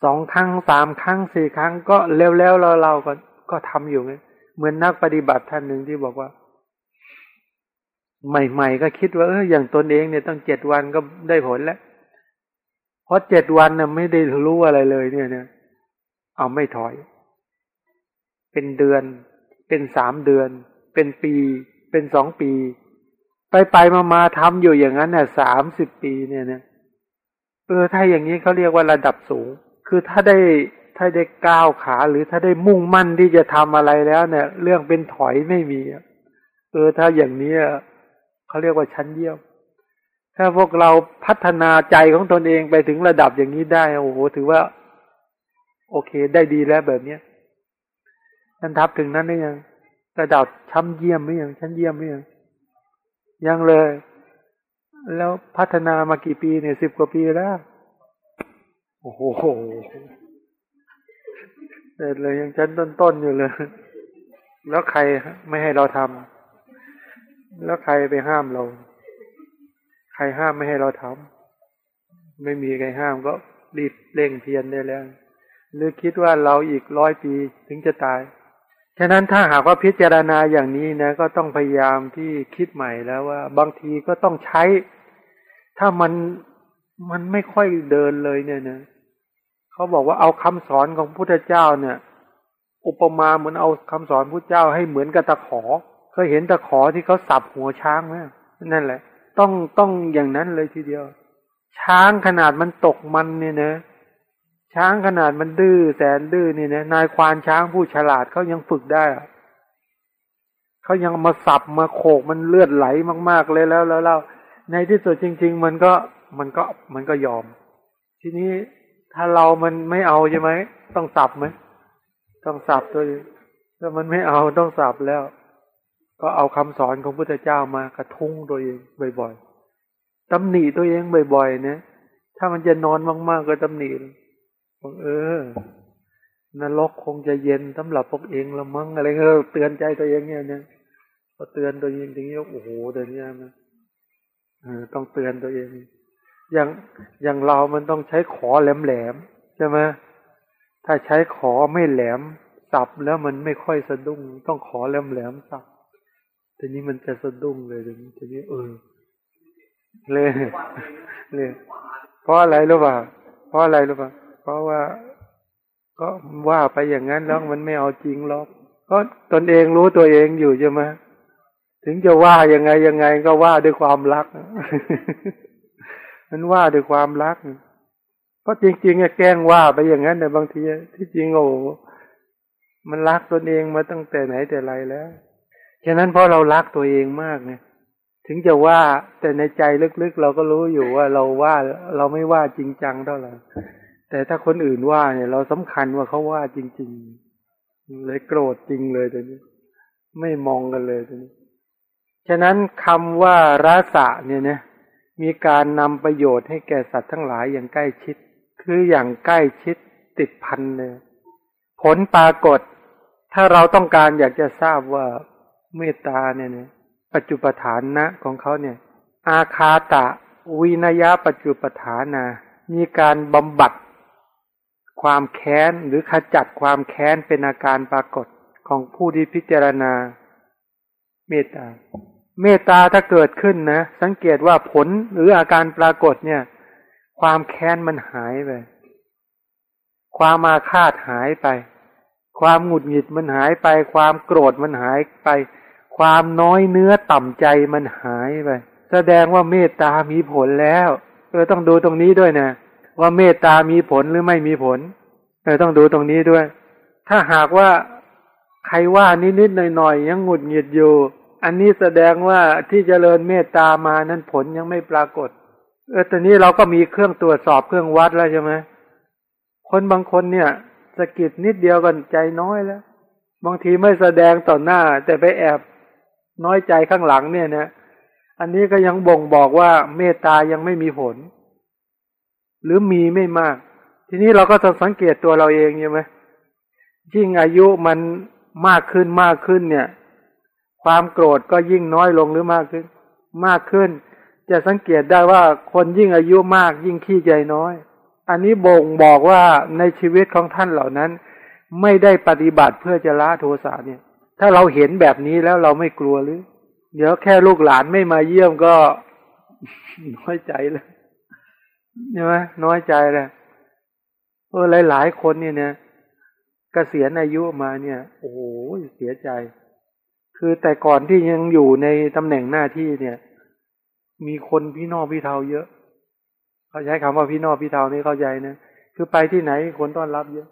สองครั้งสามครั้งสี่ครั้งก็เร็วแล้วเราเราก็ก็ทำอยู่ไง เหมือนนักปฏิบัติท่านหนึ่งที่บอกว่า ใหม่ ๆ ก็คิดว่าเอออย่างตนเองเนี่ยต้องเจ็ดวันก็ได้ผลแล้วเพราะเจ็ดวันน่ะไม่ได้รู้อะไรเลย เนี่ยเนี่ยเอาไม่ถอย เป็นเดือน เป็นสามเดือน เป็นปี เป็นสองปี ไปไปมามาทำอยู่อย่างนั้นเนี่ยสามสิบปีเนี่ยเนี่ยเออถ้าอย่างนี้เขาเรียกว่าระดับสูง คือถ้าได้ ถ้าได้ก้าวขาหรือถ้าได้มุ่งมั่นที่จะทำอะไรแล้วเนี่ย เรื่องเป็นถอยไม่มีเออถ้าอย่างนี้เขาเรียกว่าชั้นเยี่ยมถ้าพวกเราพัฒนาใจของตนเองไปถึงระดับอย่างนี้ได้โอ้โหถือว่า โอเคได้ดีแล้วแบบเนี้ยท่านทับถึงนั้นได้ยัง ระดับชั้นเยี่ยมไม่ยังชั้นเยี่ยมไม่ยังยังเลย แล้วพัฒนามากี่ปีเนี่ยสิบกว่าปีแล้ว โอ้โห เด็ดเลยยังชั้นต้นๆอยู่เลย แล้วใครไม่ให้เราทำแล้วใครไปห้ามเรา ใครห้ามไม่ให้เราทำไม่มีใครห้ามก็รีบเร่งเพียรได้แล้ว หรือคิดว่าเราอีกร้อยปีถึงจะตายฉะนั้นถ้าหากว่าพิจารณาอย่างนี้นะ ก็ต้องพยายามที่คิดใหม่แล้วว่า บางทีก็ต้องใช้ ถ้ามันมันไม่ค่อยเดินเลยเนี่ยนะ เขาบอกว่าเอาคำสอนของพุทธเจ้าเนี่ย อุปมาเหมือนเอาคำสอนพุทธเจ้าให้เหมือนกับตะขอ เคยเห็นตะขอที่เขาสับหัวช้างไหมนั่นแหละ ต้องต้องอย่างนั้นเลยทีเดียว ช้างขนาดมันตกมันเนี่ยนะช้างขนาดมันดื้อแสนดื้อนี่นะนายควานช้างผู้ฉลาดเขายังฝึกได้เขายังมาสับมาโขกมันเลือดไหลมาก ๆ เลยแล้วแล้วแล้วในที่สุดจริง ๆ มันก็มันก็มันก็ยอม ทีนี้ ถ้าเรามันไม่เอาใช่ไหม ต้องสับไหม ต้องสับตัวเองถ้ามันไม่เอาต้องสับแล้ว ก็เอาคำสอนของพุทธเจ้ามากระทุ้งตัวเองบ่อยๆตำหนิตัวเองบ่อยๆเนี่ยถ้ามันจะนอนมากๆก็ตำหนิบอกเออนรกคงจะเย็นสำหรับพวกเองละมั้งอะไรก็เตือนใจตัวเองเนี่ยเนี่ยพอเตือนตัวเองอย่างนี้โอ้โหเดี๋ยวนี้นะต้องเตือนตัวเอง อย่างอย่างเรามันต้องใช้ขอแหลมแหลมใช่ไหมถ้าใช้ขอไม่แหลมสับแล้วมันไม่ค่อยสะดุ้ง ต้องขอแหลมแหลมสับทีนี้มันจะสะดุ้งเลยทีนี้ทีนี้เออเลยเลยเพราะอะไรรู้ป่ะเพราะอะไรรู้ป่ะเพราะว่าก็ว่าไปอย่างนั้นแล้วมันไม่เอาจริงหรอกก็ตนเองรู้ตัวเองอยู่ใช่ไหมถึงจะว่ายังไงยังไงก็ว่าด้วยความรัก มันว่าด้วยความรัก เพราะจริงๆแกล้งว่าไปอย่างนั้นแต่บางทีที่จริงโอ้มันรักตนเองมาตั้งแต่ไหนแต่ไรแล้วฉะนั้นเพราะเรารักตัวเองมากเนี่ยถึงจะว่าแต่ในใจลึกๆ เราก็รู้อยู่ว่าเราว่าเราไม่ว่าจริงจังเท่าไหร่แต่ถ้าคนอื่นว่าเนี่ยเราสำคัญว่าเขาว่าจริง ๆ เลยโกรธจริงเลยตอนนี้ ไม่มองกันเลยตอนนี้ ฉะนั้นคำว่าราสะเนี่ยเนี่ย มีการนำประโยชน์ให้แก่สัตว์ทั้งหลายอย่างใกล้ชิด คืออย่างใกล้ชิดติดพันเลยผลปรากฏ ถ้าเราต้องการอยากจะทราบว่าเมตตาเนี่ยปัจจุปฐานนะของเขาเนี่ย อาคาตะวินยปัจจุปฐานา มีการบำบัดความแค้นหรือขจัดความแค้นเป็นอาการปรากฏของผู้ที่พิจารณา เมตตา เมตตาถ้าเกิดขึ้นนะ สังเกตว่าผลหรืออาการปรากฏเนี่ย ความแค้นมันหายไป ความมาคาดหายไป ความหงุดหงิดมันหายไป ความโกรธมันหายไป ความน้อยเนื้อต่ำใจมันหายไป แสดงว่าเมตตามีผลแล้วเออต้องดูตรงนี้ด้วยนะว่าเมตตามีผลหรือไม่มีผลเออต้องดูตรงนี้ด้วย ถ้าหากว่าใครว่านิดๆหน่อยๆยังหงุดหงิดอยู่ อันนี้แสดงว่าที่เจริญเมตตามานั้นผลยังไม่ปรากฏ เออตอนนี้เราก็มีเครื่องตรวจสอบเครื่องวัดแล้วใช่ไหมคนบางคนเนี่ยสะกิดนิดเดียวกันใจน้อยแล้ว บางทีไม่แสดงต่อหน้า แต่ไปแอบน้อยใจข้างหลังเนี่ยนะ อันนี้ก็ยังบ่งบอกว่าเมตตายังไม่มีผล หรือมีไม่มาก ทีนี้เราก็จะสังเกตตัวเราเองใช่ไหมยิ่งอายุมันมากขึ้นมากขึ้นเนี่ย ความโกรธก็ยิ่งน้อยลงหรือมากขึ้น มากขึ้น จะสังเกตได้ว่าคนยิ่งอายุมากยิ่งขี้ใจน้อย อันนี้บ่งบอกว่าในชีวิตของท่านเหล่านั้น ไม่ได้ปฏิบัติเพื่อจะละโทสะเนี่ย ถ้าเราเห็นแบบนี้แล้วเราไม่กลัวหรือ เดี๋ยวแค่ลูกหลานไม่มาเยี่ยมก็น้อยใจแล้วใช่ไหมน้อยใจเลยเออหลาย ๆ คนเนี่ยเนี่ยกเกษียณอายุมาเนี่ย โอ้โหเสียใจ คือแต่ก่อนที่ยังอยู่ในตำแหน่งหน้าที่เนี่ย มีคนพี่นอกพี่เทาเยอะ เขาใช้คำว่าพี่นอกพี่เทานี่เข้าใจนะคือไปที่ไหนคนต้อนรับเยอะ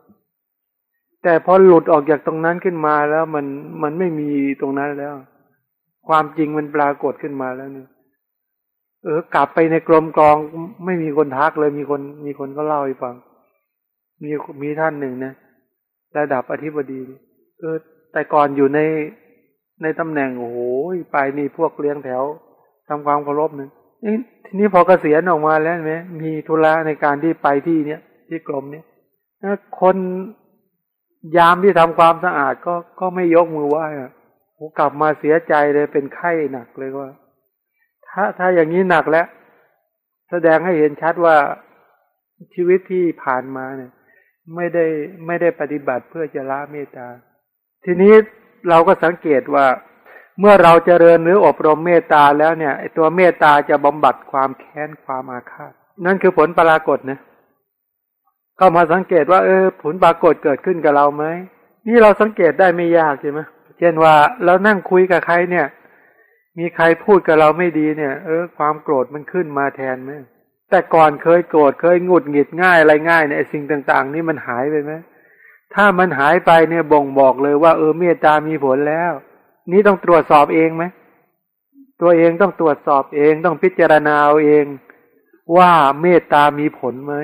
แต่พอหลุดออกจากตรงนั้นขึ้นมาแล้วมันมันไม่มีตรงนั้นแล้ว ความจริงมันปรากฏขึ้นมาแล้วเนี่ยเออกลับไปในกรมกองไม่มีคนทักเลยมีคนมีคนก็เล่าให้ฟัง มีมีท่านหนึ่งนะระดับอธิบดี เออ แต่ก่อนอยู่ใน ในตำแหน่งโอ้โหไปนี่พวกเลี้ยงแถวทำความเคารพหนึ่งทีนี้พอเกษียณออกมาแล้วไหมมีธุระในการที่ไปที่เนี้ยที่กรมเนี้ยคนยามที่ทำความสะอาดก็ก็ไม่ยกมือไหว้อะโกลับมาเสียใจเลยเป็นไข้หนักเลยว่า ถ้าถ้าอย่างนี้หนักแล้ว แสดงให้เห็นชัดว่าชีวิตที่ผ่านมาเนี่ย ไม่ได้ไม่ได้ปฏิบัติเพื่อจะละเมตตา ทีนี้ เราก็สังเกตว่าเมื่อเราจเจริญหรืออบรมเมตตาแล้วเนี่ยตัวเมตตาจะบำบัดความแค้นความอาฆาตนั่นคือผลปรากฏนะก็มาสังเกตว่าเออผลปรากฏเกิดขึ้นกับเราไหมนี่เราสังเกตได้ไม่ยากใช่ไหมเช่นว่าเรานั่งคุยกับใครเนี่ย มีใครพูดกับเราไม่ดีเนี่ย เออ ความโกรธมันขึ้นมาแทนไหมแต่ก่อนเคยโกรธเคยหงุดหงิดง่ายอะไรง่ายเนี่ยสิ่งต่าง ๆ นี่มันหายไปไหม ถ้ามันหายไปเนี่ยบ่งบอกเลยว่าเออเมตตามีผลแล้ว นี่ต้องตรวจสอบเองไหมตัวเองต้องตรวจสอบเองต้องพิจารณาเอาเอง ว่าเมตตามีผลไหม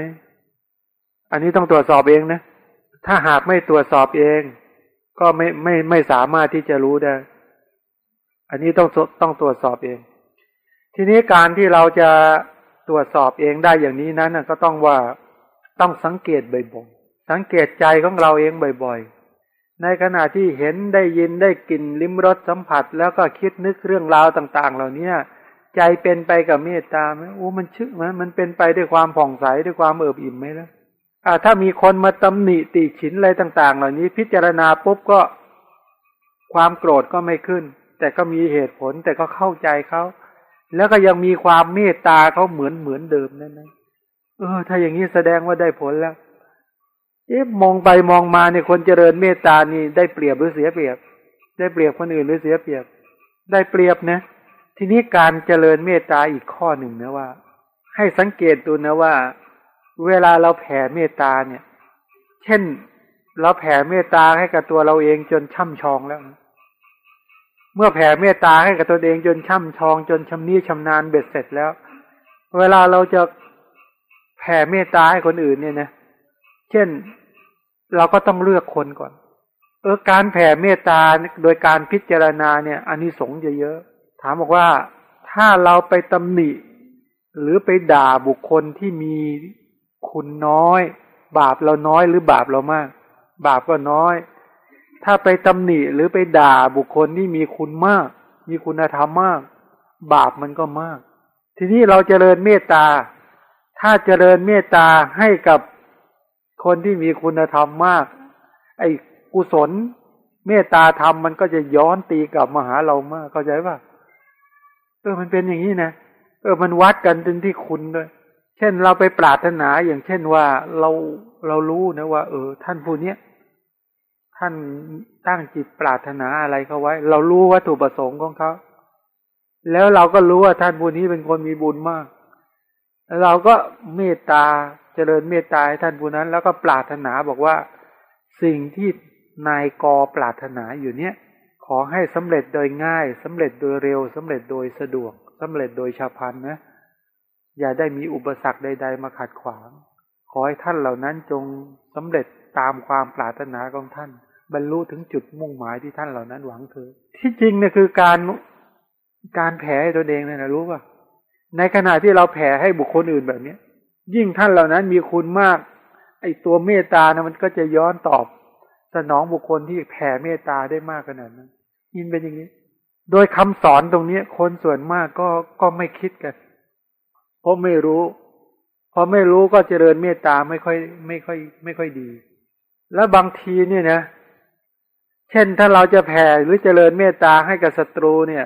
อันนี้ต้องตรวจสอบเองนะ ถ้าหากไม่ตรวจสอบเอง ก็ไม่ไม่ไม่สามารถที่จะรู้ได้ อันนี้ต้องต้องตรวจสอบเอง ทีนี้การที่เราจะตรวจสอบเองได้อย่างนี้นั้นก็ต้องว่าต้องสังเกตบ่อยๆ สังเกตใจของเราเองบ่อยๆ ในขณะที่เห็นได้ยินได้กลิ่นลิ้มรสสัมผัส แล้วก็คิดนึกเรื่องราวต่างๆ เหล่านี้ใจเป็นไปกับเมตตาไหมโอ้มันชื่อไหมมันเป็นไปด้วยความผ่องใสด้วยความเอิบอิ่มไหมล่ะอ่าถ้ามีคนมาตำหนิติฉินอะไรต่าง ๆ เหล่านี้ พิจารณาปุ๊บก็ความโกรธก็ไม่ขึ้น แต่ก็มีเหตุผลแต่ก็เข้าใจเขาแล้วก็ยังมีความเมตตาเขาเหมือนเหมือนเดิมนั่นนะเออ ถ้าอย่างนี้แสดงว่าได้ผลแล้ว เอ๊ะมองไปมองมาเนี่ยคนเจริญเมตตานี่ได้เปรียบหรือเสียเปรียบ ได้เปรียบคนอื่นหรือเสียเปรียบ ได้เปรียบนะ ทีนี้การเจริญเมตตาอีกข้อหนึ่งนะว่า ให้สังเกตดูนะว่า เวลาเราแผ่เมตตาเนี่ย เช่นเราแผ่เมตตาให้กับตัวเราเองจนช่ำชองแล้วเมื่อแผ่เมตตาให้กับตัวเองจนช่ำชอง จนชำนิชำนาญเบ็ดเสร็จแล้ว เวลาเราจะแผ่เมตตาให้คนอื่นเนี่ยนะ เช่น เราก็ต้องเลือกคนก่อน เออการแผ่เมตตาโดยการพิจารณาเนี่ยอันนี้สงเยอะๆถามบอกว่าถ้าเราไปตำหนิ หรือไปด่าบุคคลที่มีคุณน้อย บาปเราน้อยหรือบาปเรามาก บาปก็น้อย ถ้าไปตำหนิหรือไปด่าบุคคลที่มีคุณมาก มีคุณธรรมมาก บาปมันก็มาก ทีนี้เราเจริญเมตตา ถ้าเจริญเมตตาให้กับ คนที่มีคุณธรรมมาก ไอ้กุศล เมตตาธรรมมันก็จะย้อนตีกลับมาหาเรามาก เข้าใจป่ะเออมันเป็นอย่างนี้นะเออมันวัดกันจนที่คุณด้วย เช่นเราไปปรารถนาอย่างเช่นว่าเราเรารู้นะว่า เออ ท่านผู้นี้ยท่านตั้งจิตปรารถนาอะไรเขาไว้ เรารู้วัตถุประสงค์ของเขาแล้วเราก็รู้ว่าท่านผู้นี้เป็นคนมีบุญมาก เราก็เมตตา จริญเมตตาให้ท่านผู้นั้น แล้วก็ปรารถนาบอกว่า สิ่งที่นายกอปรารถนาอยู่เนี้ยขอให้สำเร็จโดยง่ายสำเร็จโดยเร็วสำเร็จโดยสะดวกสำเร็จโดยชาพันนะ อย่าได้มีอุปสรรคใด ๆ มาขัดขวาง ขอให้ท่านเหล่านั้นจงสำเร็จตามความปรารถนาของท่าน บรรลุถึงจุดมุ่งหมายที่ท่านเหล่านั้นหวังเถอที่จริงเนี่ยคือการการแผ่ให้ตัวเองเนี่ยนะรู้ป่ะในขณะที่เราแผ่ให้บุคคลอื่นแบบเนี้ย ยิ่งท่านเหล่านั้นมีคุณมาก ไอตัวเมตตานะมันก็จะย้อนตอบ สนองบุคคลที่แผ่เมตตาได้มากขนาดนั้นยินเป็นอย่างนี้ โดยคำสอนตรงนี้คนส่วนมากก็ก็ไม่คิดกัน เพราะไม่รู้ พอไม่รู้ก็เจริญเมตตาไม่ค่อย ไม่ค่อย ไม่ค่อยดี แล้วบางทีเนี่ยนะ เช่นถ้าเราจะแผ่หรือเจริญเมตตาให้กับศัตรูเนี่ย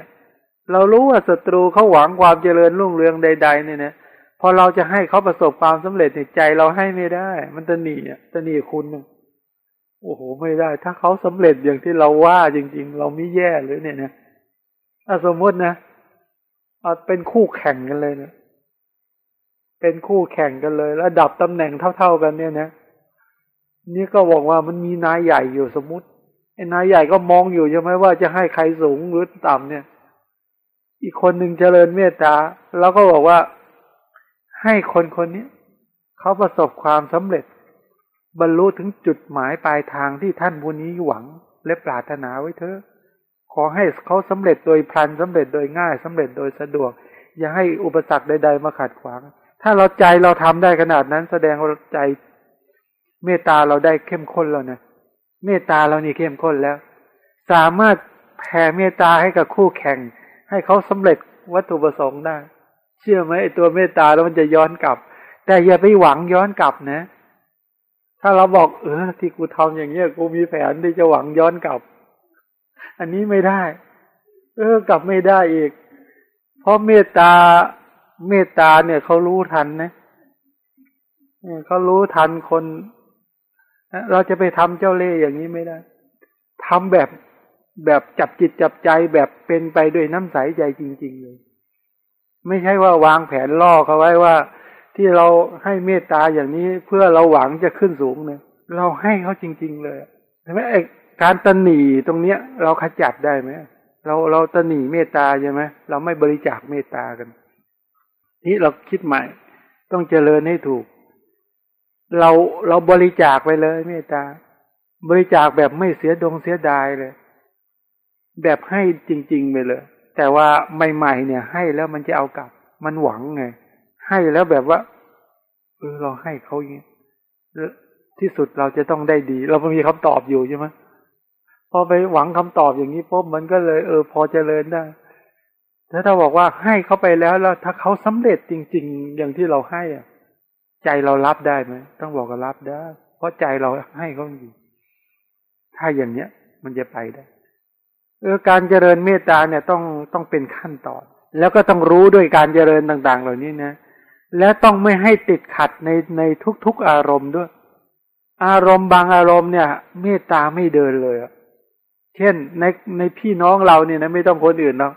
เรารู้ว่าศัตรูเขาหวังความเจริญรุ่งเรืองใด ๆ เนี่ยนะ พอเราจะให้เขาประสบความสำเร็จในใจเราให้ไม่ได้ มันจะหนีอะจะหนีคุณโอ้โหไม่ได้ ถ้าเขาสำเร็จอย่างที่เราว่าจริง ๆ เราไม่แย่เลยเนี่ยนะถ้าสมมตินะเอาเป็นคู่แข่งกันเลยเนะเป็นคู่แข่งกันเลย แล้วดับตำแหน่งเท่า ๆกันเนี่ยนะนี่ก็บอกว่ามันมีนายใหญ่อยู่สมมติไอ้นายใหญ่ก็มองอยู่ใช่ไหมว่าจะให้ใครสูงหรือต่ำเนี่ย อีกคนหนึ่งเจริญเมตตา แล้วก็บอกว่า ให้คนคนนี้เขาประสบความสำเร็จ บรรลุถึงจุดหมายปลายทางที่ท่านผู้นี้หวังและปรารถนาไว้เถอะขอให้เขาสำเร็จโดยพลันสำเร็จโดยง่ายสำเร็จโดยสะดวก อย่าให้อุปสรรคใด ๆ มาขัดขวาง ถ้าเราใจเราทำได้ขนาดนั้น แสดงว่าใจเมตตาเราได้เข้มข้นแล้วนะเมตตาเรานี่เข้มข้นแล้ว สามารถแผ่เมตตาให้กับคู่แข่ง ให้เขาสำเร็จวัตถุประสงค์ได้ เชื่อไหมไอ้ตัวเมตตาแล้วมันจะย้อนกลับ แต่อย่าไปหวังย้อนกลับนะ ถ้าเราบอกเออที่กูทำอย่างเงี้ยกูมีแผนที่จะหวังย้อนกลับ อันนี้ไม่ได้ เออกลับไม่ได้อีก เพราะเมตตาเมตตาเนี่ยเขารู้ทันนะเขารู้ทันคนเราจะไปทำเจ้าเล่ห์อย่างนี้ไม่ได้ทำแบบแบบจับจิตจับใจแบบเป็นไปด้วยน้ำใสใจจริง ๆ เลย ไม่ใช่ว่าวางแผนล่อเขาไว้ว่า ที่เราให้เมตตาอย่างนี้เพื่อเราหวังจะขึ้นสูงเนี่ยเราให้เขาจริง ๆ เลยใช่ไหมไอ้การตนีตรงเนี้ย เราขจัดได้ไหมเราเราตนีเมตตาใช่ไหมเราไม่บริจาคเมตตากันนี่เราคิดใหม่ ต้องเจริญให้ถูก เราเราบริจาคไปเลย เมตตา บริจาคแบบไม่เสียดงเสียดายเลย แบบให้จริง ๆ ไปเลย แต่ว่าใหม่ๆเนี่ย ให้แล้วมันจะเอากลับ มันหวังไง ให้แล้วแบบว่าเออเราให้เขาอย่างนี้ที่สุดเราจะต้องได้ดี เราไม่มีคำตอบอยู่ใช่ไหมพอไปหวังคำตอบอย่างนี้ปุ๊บมันก็เลย เออ พอเจริญได้ถ้าถ้าบอกว่าให้เขาไปแล้วแล้วถ้าเขาสำเร็จจริง ๆ อย่างที่เราให้อะ ใจเรารับได้ไหมต้องบอกว่ารับได้ เพราะใจเราให้เขาอยู่ถ้าอย่างเนี้ย มันจะไปได้ เออการเจริญเมตตาเนี่ยต้องต้องเป็นขั้นตอน แล้วก็ต้องรู้ด้วยการเจริญต่าง ๆ เหล่านี้นะ และต้องไม่ให้ติดขัดในในทุก ๆ อารมณ์ด้วย อารมณ์บางอารมณ์เนี่ย เมตตาไม่เดินเลยเช่นในในพี่น้องเราเนี่ยนะไม่ต้องคนอื่นเนาะ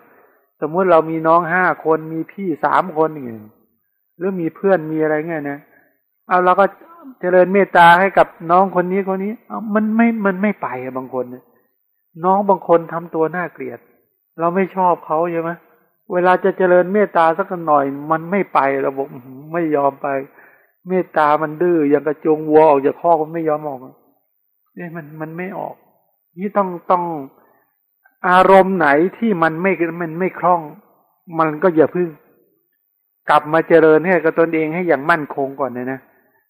สมมุติเรามีน้องห้าคนมีพี่สามคนอย่างเงี้ยหรือมีเพื่อนมีอะไรเงี้ยนะเอาเราก็เจริญเมตตาให้กับน้องคนนี้คนนี้เอามันไม่มันไม่ไปอะบางคนเนี่ย น้องบางคนทำตัวน่าเกลียด เราไม่ชอบเขาใช่ไหมเวลาจะเจริญเมตตาสักหน่อย มันไม่ไปเราบอกไม่ยอมไป เมตตามันดื้ออย่างกระจงวัวออกจากข้อก็ไม่ยอมออกเนี่ยมันมันไม่ออก นี่ต้องต้องอารมณ์ไหนที่มันไม่มันไม่คล่อง มันก็อย่าพึ่ง กลับมาเจริญให้กับตนเองให้อย่างมั่นคงก่อนเลยนะ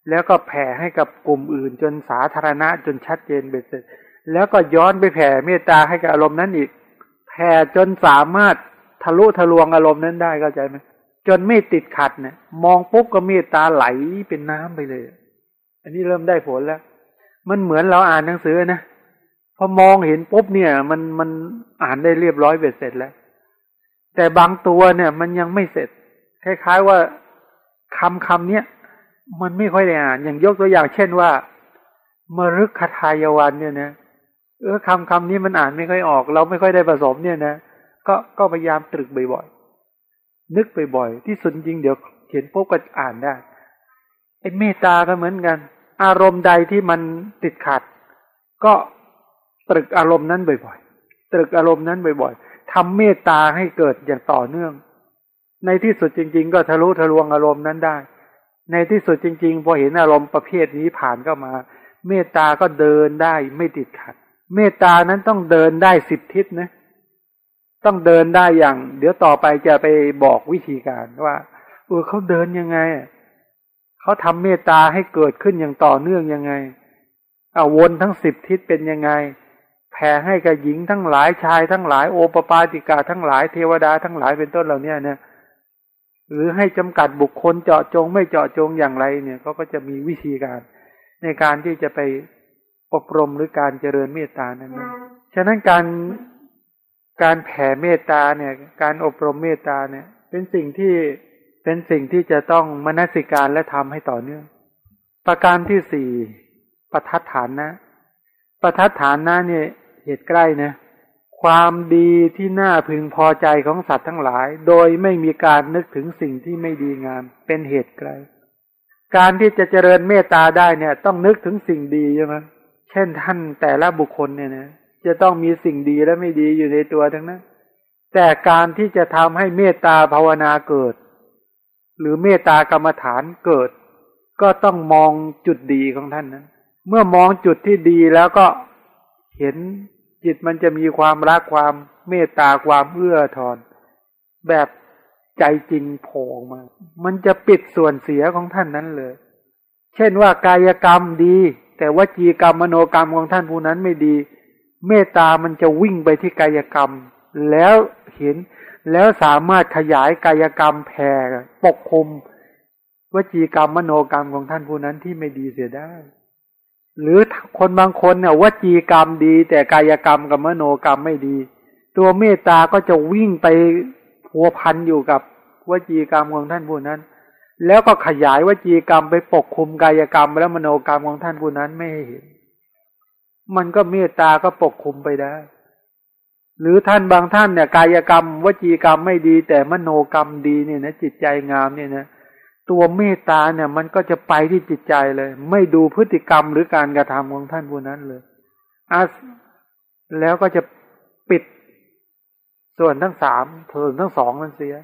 แล้วก็แผ่ให้กับกลุ่มอื่น จนสาธารณะจนชัดเจนเบ็ดเสร็จ แล้วก็ย้อนไปแผ่เมตตาให้กับอารมณ์นั้นอีก แผ่จนสามารถทะลุทะลวงอารมณ์นั้นได้เข้าใจไหมจนไม่ติดขัดเนี่ย มองปุ๊บก็เมตตาไหลเป็นน้ำไปเลย อันนี้เริ่มได้ผลแล้ว มันเหมือนเราอ่านหนังสือนะพอมองเห็นปุ๊บเนี่ย มันมันอ่านได้เรียบร้อยเบ็ดเสร็จแล้ว แต่บางตัวเนี่ย มันยังไม่เสร็จ คล้ายๆว่าคำคำเนี้ยมันไม่ค่อยได้อ่าน อย่างยกตัวอย่างเช่นว่า มรึกคทายวันเนี่ยนะ เออคำคำนี้มันอ่านไม่ค่อยออก เราไม่ค่อยได้ผสมเนี่ยนะก็ก็พยายามตรึกบ่อยๆนึกบ่อยๆที่สุดจริงเดี๋ยวเขียนปุ๊บก็อ่านได้ไอ้เมตตาก็เหมือนกัน อารมณ์ใดที่มันติดขัด ก็ตรึกอารมณ์นั้นบ่อยๆตรึกอารมณ์นั้นบ่อยๆทำเมตตาให้เกิดอย่างต่อเนื่อง ในที่สุดจริง ๆ ก็ทะลุทะลวงอารมณ์นั้นได้ ในที่สุดจริง ๆ พอเห็นอารมณ์ประเภทนี้ผ่านเข้ามา เมตตาก็เดินได้ไม่ติดขัด เมตตานั้นต้องเดินได้สิบทิศนะ ต้องเดินได้อย่าง เดี๋ยวต่อไปจะไปบอกวิธีการว่าเออเขาเดินยังไงเขาทำเมตตาให้เกิดขึ้นอย่างต่อเนื่องยังไงเอาวนทั้งสิบทิศเป็นยังไง แผ่ให้กับหญิงทั้งหลายชายทั้งหลายโอปปาติกาทั้งหลายเทวดาทั้งหลายเป็นต้นเหล่านี้เนี่ยหรือให้จำกัดบุคคลเจาะจงไม่เจาะจงอย่างไรเนี่ยเขาก็จะมีวิธีการในการที่จะไป อบรมหรือการเจริญเมตตานั้นนะฉะนั้นการการแผ่เมตตาเนี่ย การอบรมเมตตาเนี่ย เป็นสิ่งที่เป็นสิ่งที่จะต้องมนสิการและทำให้ต่อเนื่อง ประการที่สี่ประทัดฐานนะประทัดฐานนะเนี่ยเหตุใกล้นะความดีที่น่าพึงพอใจของสัตว์ทั้งหลาย โดยไม่มีการนึกถึงสิ่งที่ไม่ดีงาม เป็นเหตุไกล การที่จะเจริญเมตตาได้เนี่ย ต้องนึกถึงสิ่งดีใช่ไหม เช่นท่านแต่ละบุคคลเนี่ยนะจะต้องมีสิ่งดีและไม่ดีอยู่ในตัวทั้งนั้น แต่การที่จะทำให้เมตตาภาวนาเกิด หรือเมตตากรรมฐานเกิด ก็ต้องมองจุดดีของท่านนั้น เมื่อมองจุดที่ดีแล้วก็เห็นจิตมันจะมีความรักความเมตตาความเอื้อทอนแบบใจจริงโผล่มา มันจะปิดส่วนเสียของท่านนั้นเลย เช่นว่ากายกรรมดี แต่วจีกรรมมโนกรรมของท่านผู้นั้นไม่ดี เมตตามันจะวิ่งไปที่กายกรรม แล้วเห็นแล้วสามารถขยายกายกรรมแผ่ปกคลุมวจีกรรมมโนกรรมของท่านผู้นั้นที่ไม่ดีเสียได้ หรือคนบางคนเนี่ยวจีกรรมดี แต่กายกรรมกับมโนกรรมไม่ดี ตัวเมตตาก็จะวิ่งไปพัวพันอยู่กับวจีกรรมของท่านผู้นั้น แล้วก็ขยายวจีกรรมไปปกคุมกายกรรม และมโนกรรมของท่านผู้นั้นไม่ให้เห็น มันก็เมตตาก็ปกคุมไปได้ หรือท่านบางท่านเนี่ยกายกรรม วจีกรรมไม่ดี แต่มโนกรรมดีเนี่ยนะจิตใจงามเนี่ยนะตัวเมตตาเนี่ยมันก็จะไปที่จิตใจเลย ไม่ดูพฤติกรรมหรือการกระทำของท่านผู้นั้นเลยอาแล้วก็จะปิดส่วนทั้งสามเทิงทั้งสองมันเสีย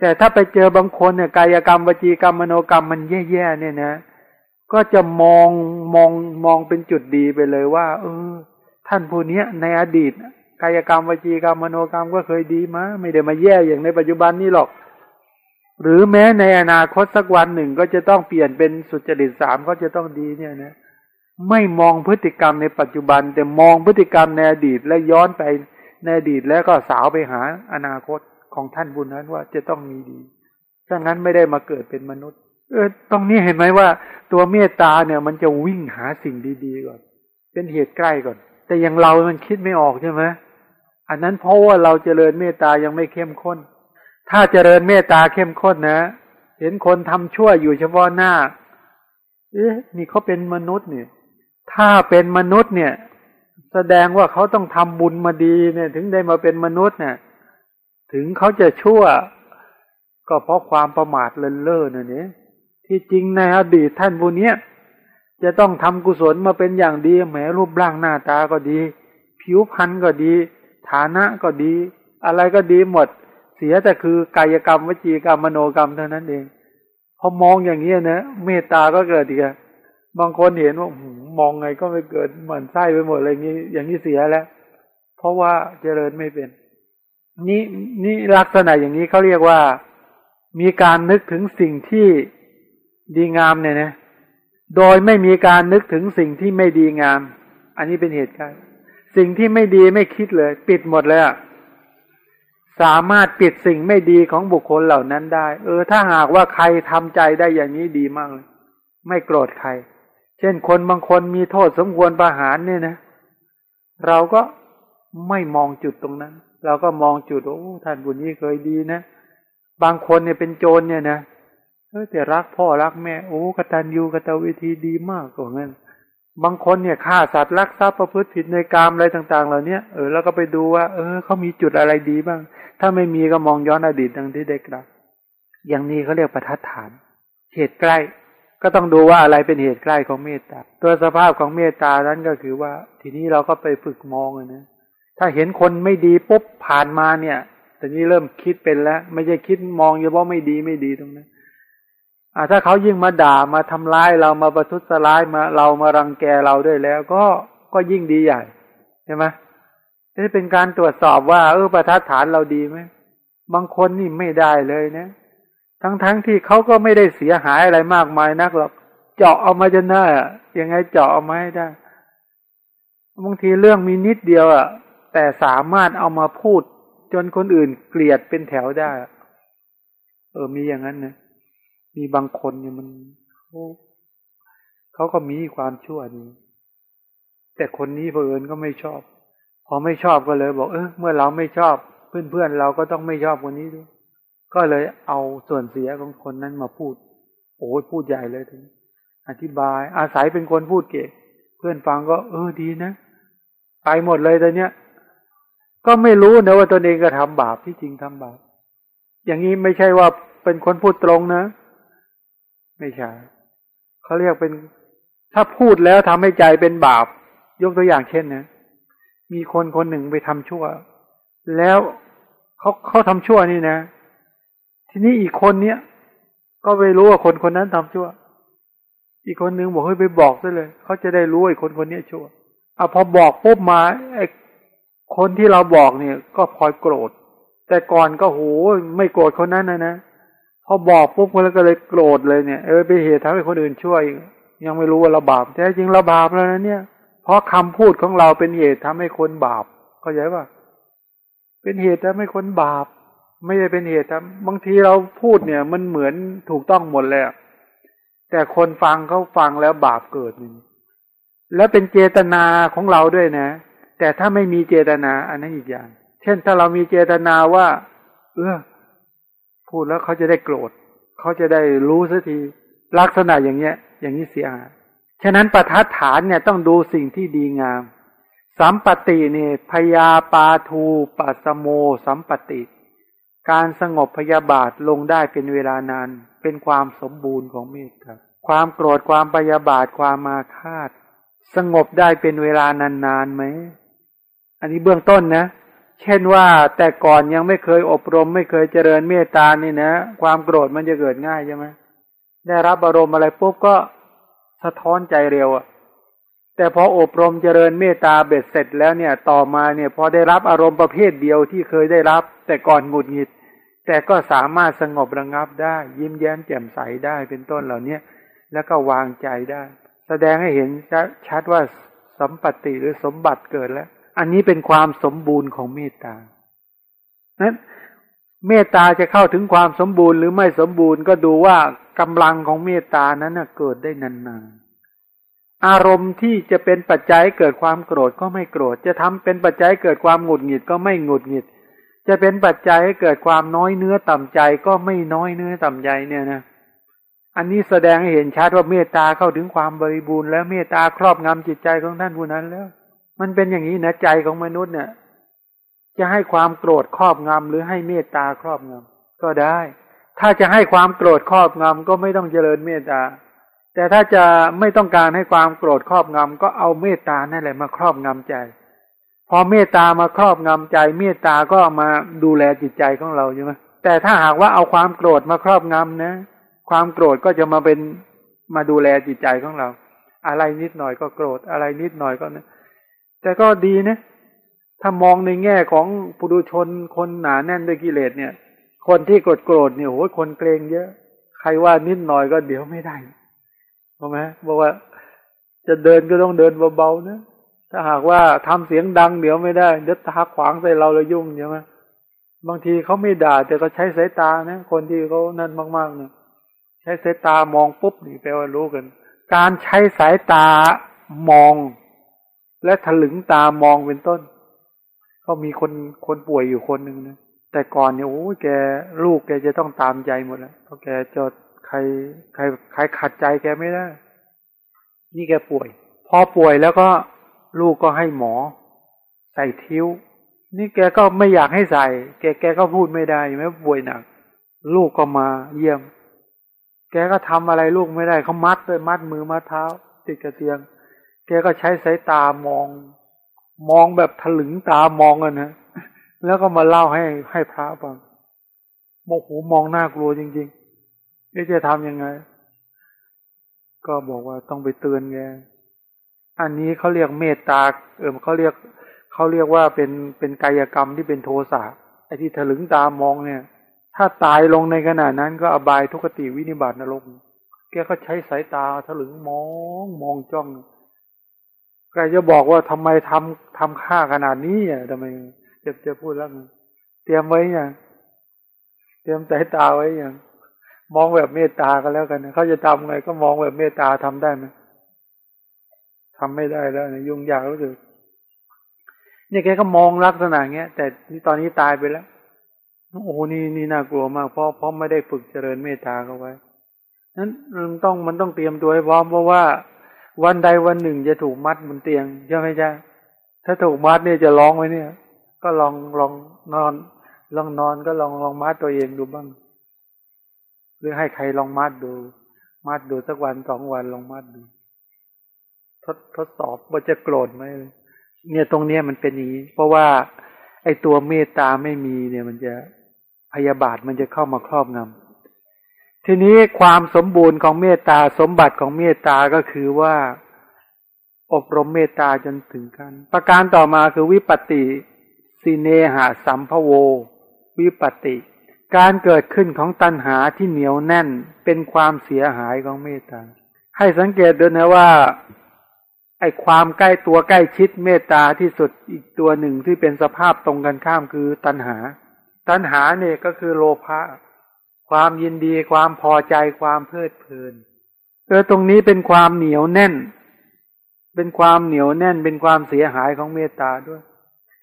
แต่ถ้าไปเจอบางคนเนี่ยกายกรรมวจีกรรมมโนกรรมมันแย่ๆเนี่ยนะ ก็จะมองมองมองเป็นจุดดีไปเลยว่า เออ ท่านผู้นี้ในอดีต กายกรรมวจีกรรมมโนกรรมก็เคยดีมาไม่ได้มาแย่อย่างในปัจจุบันนี้หรอก หรือแม้ในอนาคตสักวันหนึ่งก็จะต้องเปลี่ยนเป็นสุจริตสามก็จะต้องดีเนี่ยนะไม่มองพฤติกรรมในปัจจุบัน แต่มองพฤติกรรมในอดีตและย้อนไปในอดีตแล้วก็สาวไปหาอนาคต ของท่านบุญนั้นว่าจะต้องมีดีถ้างั้นไม่ได้มาเกิดเป็นมนุษย์ เออ ตรงนี้เห็นไหมว่า ตัวเมตตาเนี่ย มันจะวิ่งหาสิ่งดีๆก่อน เป็นเหตุใกล้ก่อน แต่อย่างเรา มันคิดไม่ออกใช่ไหมอันนั้นเพราะว่าเราเจริญเมตตายังไม่เข้มข้น ถ้าเจริญเมตตาเข้มข้นนะ เห็นคนทำชั่วอยู่เฉพาะหน้า เอ๊ะ นี่เขาเป็นมนุษย์เนี่ย ถ้าเป็นมนุษย์เนี่ย แสดงว่าเขาต้องทำบุญมาดีเนี่ย ถึงได้มาเป็นมนุษย์เนี่ย ถึงเขาจะชั่ว ก็เพราะความประมาทเลินเล่อเนี่ยนี่ที่จริงในอดีตท่านผู้นี้จะต้องทำกุศลมาเป็นอย่างดีแหมรูปร่างหน้าตาก็ดี ผิวพรรณก็ดี ฐานะก็ดี อะไรก็ดีหมด เสียแต่คือกายกรรมวจีกรรมมโนกรรมเท่านั้นเองพอมองอย่างนี้นะเมตตาก็เกิดอีกบางคนเห็นว่ามองไงก็ไม่เกิดเหมือนไส้ไปหมดอะไรอย่างนี้อย่างนี้เสียแล้ว เพราะว่าเจริญไม่เป็น นี่นี่ลักษณะอย่างนี้เขาเรียกว่ามีการนึกถึงสิ่งที่ดีงามเนี่ยนะ โดยไม่มีการนึกถึงสิ่งที่ไม่ดีงาม อันนี้เป็นเหตุการณ์สิ่งที่ไม่ดีไม่คิดเลย ปิดหมดเลยอะสามารถปิดสิ่งไม่ดีของบุคคลเหล่านั้นได้ เออ ถ้าหากว่าใครทำใจได้อย่างนี้ดีมากเลย ไม่โกรธใคร เช่นคนบางคนมีโทษสมควรประหารเนี่ยนะ เราก็ไม่มองจุดตรงนั้น เราก็มองจุดโอ้ท่านบุญนี้เคยดีนะ บางคนเนี่ยเป็นโจรเนี่ยนะเออแต่รักพ่อรักแม่โอ้กตัญญูกตวิธีดีมากกว่างั้นบางคนเนี่ยฆ่าสัตว์ลักทรัพย์ประพฤติผิดในกามอะไรต่าง ๆ เหล่านี้เออแล้วก็ไปดูว่า เออเขามีจุดอะไรดีบ้าง ถ้าไม่มีก็มองย้อนอดีตดังที่ได้กล่าวอย่างนี้เขาเรียกประทัดฐาน เหตุใกล้ ก็ต้องดูว่าอะไรเป็นเหตุใกล้ของเมตตาตัวสภาพของเมตตานั้นก็คือว่า ทีนี้เราก็ไปฝึกมองนะ ถ้าเห็นคนไม่ดีปุ๊บผ่านมาเนี่ยแตอนนี้เริ่มคิดเป็นแล้ว ไม่ใช่คิดมองเฉพาะไม่ดีไม่ดีตรงนั้นอ่าถ้าเขายิ่งมาด่ามาทำร้ายเรามาประทุษร้ายมาเรามารังแกเราด้วยแล้ว ก็ก็ยิ่งดีใหญ่ใช่ไหมนี่เป็นการตรวจสอบว่า เออประทัดฐานเราดีไหมบางคนนี่ไม่ได้เลยนะทั้งๆทที่เขาก็ไม่ได้เสียหายอะไรมากมายนักหรอกเจาะเอามาจะน่ายังไงเจาะเอามาให้ได้บางทีเรื่องมีนิดเดียวอะ แต่สามารถเอามาพูด จนคนอื่นเกลียดเป็นแถวได้ เออมีอย่างนั้นนะมีบางคนเนี่ยมันเขาก็มีความชั่วนี้แต่คนนี้เผอิญก็ไม่ชอบ พอไม่ชอบก็เลย บอก เออเมื่อเราไม่ชอบเพื่อนๆเราก็ต้องไม่ชอบคนนี้ด้วยก็เลยเอาส่วนเสียของคนนั้นมาพูด โอ้ยพูดใหญ่เลยทีอธิบาย อาศัยเป็นคนพูดเก่งเพื่อนฟังก็ เออดีนะ ไปหมดเลยตอนเนี้ย ก็ไม่รู้นะว่าตนเองก็ทำบาปที่จริงทำบาป อย่างนี้ไม่ใช่ว่าเป็นคนพูดตรงนะ ไม่ใช่เขาเรียกเป็นถ้าพูดแล้วทำให้ใจเป็นบาป ยกตัวอย่างเช่นนะ มีคนคนหนึ่งไปทำชั่ว แล้วเขาเขาทำชั่วนี่นะ ทีนี้อีกคนเนี้ยก็ไปรู้ว่าคนคนนั้นทำชั่ว อีกคนนึงบอกเฮ้ยไปบอกซะเลย เขาจะได้รู้ไอ้คนคนนี้ชั่วเอาพอบอกปุ๊บมาไอ้ คนที่เราบอกเนี่ย ก็พลอยโกรธ แต่ก่อนก็โหไม่โกรธคนนั้นนะนะพอบอกปุ๊บคนก็เลยโกรธเลยเนี่ยเออไปเหตุทำให้คนอื่นช่วยยังไม่รู้ว่าเราบาปแท้จริงเราบาปแล้วนะเนี่ย เพราะคำพูดของเราเป็นเหตุทำให้คนบาป เข้าใจป่ะเป็นเหตุทำให้คนบาป ไม่ได้เป็นเหตุทำบางทีเราพูดเนี่ย มันเหมือนถูกต้องหมดแล้วแต่คนฟังเขาฟังแล้วบาปเกิดนี่แล้วเป็นเจตนาของเราด้วยนะ แต่ถ้าไม่มีเจตนา อันนั้นอีกอย่าง เช่นถ้าเรามีเจตนาว่า เออพูดแล้วเขาจะได้โกรธ เขาจะได้รู้สักทีลักษณะอย่างเนี้ย อย่างนี้เสียหายฉะนั้นประทัดฐานเนี่ยต้องดูสิ่งที่ดีงาม สัมปติเนี่ยพยาปาทูปัสโม สัมปติ การสงบพยาบาทลงได้เป็นเวลานาน เป็นความสมบูรณ์ของเมตตาความโกรธความพยาบาทความมาคาด สงบได้เป็นเวลานานๆไหม อันนี้เบื้องต้นนะ เช่นว่าแต่ก่อนยังไม่เคยอบรม ไม่เคยเจริญเมตตานี่นะ ความโกรธมันจะเกิดง่ายใช่ไหมได้รับอารมณ์อะไรปุ๊บก็สะท้อนใจเร็วอะแต่พออบรมเจริญเมตตาเบ็ดเสร็จแล้วเนี่ย ต่อมาเนี่ย พอได้รับอารมณ์ประเภทเดียวที่เคยได้รับ แต่ก่อนหงุดหงิด แต่ก็สามารถสงบระงับได้ ยิ้มแย้มแจ่มใสได้เป็นต้นเหล่าเนี้ยแล้วก็วางใจได้ แสดงให้เห็นชัดว่าสัมปติหรือสมบัติเกิดแล้ว อันนี้เป็นความสมบูรณ์ของเมตตานั้นเมตตาจะเข้าถึงความสมบูรณ์หรือไม่สมบูรณ์ก็ดูว่ากำลังของเมตตานั้นเกิดได้นานๆ อารมณ์ที่จะเป็นปัจจัยเกิดความโกรธก็ไม่โกรธ จะทำเป็นปัจจัยเกิดความหงุดหงิดก็ไม่หงุดหงิด จะเป็นปัจจัยให้เกิดความน้อยเนื้อต่ำใจก็ไม่น้อยเนื้อต่ำใจเนี่ยนะ อันนี้แสดงให้เห็นชัดว่าเมตตาเข้าถึงความบริบูรณ์แล้วเมตตาครอบงำจิตใจของท่านผู้นั้นแล้ว มันเป็นอย่างนี้นะใจของมนุษย์เนี่ย จะให้ความโกรธครอบงำหรือให้เมตตาครอบงำก็ได้ ถ้าจะให้ความโกรธครอบงำก็ไม่ต้องเจริญเมตตา แต่ถ้าจะไม่ต้องการให้ความโกรธครอบงำก็เอาเมตตานั่นแหละมาครอบงำใจ พอเมตตามาครอบงำใจ เมตตาก็มาดูแลจิตใจของเราใช่ไหมแต่ถ้าหากว่าเอาความโกรธมาครอบงำนะ ความโกรธก็จะมาเป็นมาดูแลจิตใจของเรา อะไรนิดหน่อยก็โกรธอะไรนิดหน่อยก็นะ แต่ก็ดีนะถ้ามองในแง่ของปุถุชนคนหนาแน่นด้วยกิเลสเนี่ย คนที่โกดโกรธเนี่ยโอ้ยคนเกรงเยอะ ใครว่านิดหน่อยก็เดี๋ยวไม่ได้ใช่ไหมบอกว่าจะเดินก็ต้องเดินเบาๆนะถ้าหากว่าทำเสียงดังเดี๋ยวไม่ได้เดี๋ยวตาขวางใส่เราแล้วยุ่งใช่ไหมบางทีเขาไม่ด่าแต่ก็ใช้สายตานะคนที่เขานั่นมากๆเนี่ยใช้สายตามองปุ๊บนี่แปลว่ารู้กัน การใช้สายตามอง และถลึงตามองเป็นต้น ก็มีคนคนป่วยอยู่คนหนึ่งนะแต่ก่อนเนี่ยโอ้แกลูกแกจะต้องตามใจหมดแล้วเพราะแกจะใครใครใครขัดใจแกไม่ได้ นี่แกป่วย พอป่วยแล้วก็ลูกก็ให้หมอ ใส่ทิ้ว นี่แกก็ไม่อยากให้ใส่ แกแกก็พูดไม่ได้แม้ป่วยหนัก ลูกก็มาเยี่ยม แกก็ทำอะไรลูกไม่ได้เขามัดเลยมัดมือมัดเท้า ติดกระเตียง แกก็ใช้สายตามอง มองแบบถลึงตามองกันนะแล้วก็มาเล่าให้ให้พระฟังโมโหมองน่ากลัวจริงๆจะทำยังไง ก็บอกว่าต้องไปเตือนแกอันนี้เขาเรียกเมตตา เออเขาเรียกเขาเรียกว่าเป็นเป็นกายกรรมที่เป็นโทสะไอ้ที่ถลึงตามองเนี่ย ถ้าตายลงในขณะนั้นก็อบายทุกติวินิบาตนรกแกก็ใช้สายตาถลึงมองมองจ้อง แกจะบอกว่าทำไมทำทำค่าขนาดนี้อะทำไมจะจะพูดแล้วเตรียมไว้อย่างเตรียมสายตาไว้อย่างมองแบบเมตตาก็แล้วกันเขาจะทำไงก็มองแบบเมตตาทำได้ไหมทำไม่ได้แล้วเนี่ยยุ่งยากรู้สึกเนี่ยแกก็มองลักษณะเงี้ย แต่นี่ตอนนี้ตายไปแล้วโอ้โหนี่นี่น่ากลัวมากเพราะเพราะไม่ได้ฝึกเจริญเมตตาเขาไว้นั้นมันต้องมันต้องเตรียมตัวให้พร้อมเพราะว่า วันใดวันหนึ่งจะถูกมัดบนเตียงใช่ไหมจ๊ะถ้าถูกมัดเนี่ยจะร้องไว้เนี่ย ก็ลองลองนอน ลองนอนก็ลองลองมัดตัวเองดูบ้าง หรือให้ใครลองมัดดู มัดดูสักวันสองวันลองมัดดู ทดทดสอบว่าจะโกรธไหมเนี่ยตรงเนี้ยมันเป็นอย่างนี้ เพราะว่า ไอ้ตัวเมตตาไม่มีเนี่ยมันจะพยาบาทมันจะเข้ามาครอบงำ ทีนี้ความสมบูรณ์ของเมตตาสมบัติของเมตตาก็คือว่า อบรมเมตตาจนถึงกัน ประการต่อมาคือวิปติสิเนหาสัมภโว วิปติ การเกิดขึ้นของตัณหาที่เหนียวแน่นเป็นความเสียหายของเมตตา ให้สังเกตดูนะว่าไอความใกล้ตัวใกล้ชิดเมตตาที่สุดอีกตัวหนึ่งที่เป็นสภาพตรงกันข้ามคือตัณหา ตัณหาเนี่ยก็คือโลภะ ความยินดีความพอใจความเพลิดเพลินเออตรงนี้เป็นความเหนียวแน่น เป็นความเหนียวแน่นเป็นความเสียหายของเมตตาด้วย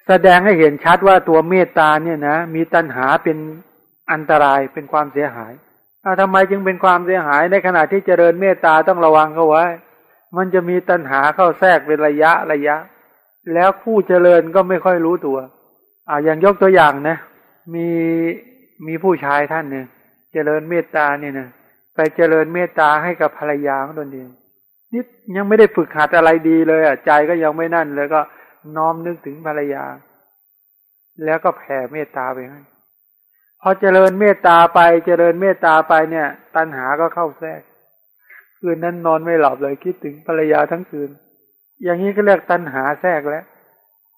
แสดงให้เห็นชัดว่าตัวเมตตาเนี่ยนะมีตัณหาเป็นอันตรายเป็นความเสียหายอาทำไมจึงเป็นความเสียหายในขณะที่เจริญเมตตาต้องระวังเขาไว้ มันจะมีตัณหาเข้าแทรกเป็นระยะระยะ แล้วผู้เจริญก็ไม่ค่อยรู้ตัว อ่าอย่างยกตัวอย่างนะ มีมีผู้ชายท่านหนึ่ง เจริญเมตตาเนี่ยนะไปเจริญเมตตาให้กับภรรยาของตนเองนิดยังไม่ได้ฝึกหัดอะไรดีเลยอะใจก็ยังไม่นั่นเลยก็น้อมนึกถึงภรรยา แล้วก็แผ่เมตตาไปให้พอเจริญเมตตาไปเจริญเมตตาไปเนี่ย ตัณหาก็เข้าแทรก คืนนั้นนอนไม่หลับเลยคิดถึงภรรยาทั้งคืน อย่างนี้ก็เรียกตัณหาแทรกแล้ว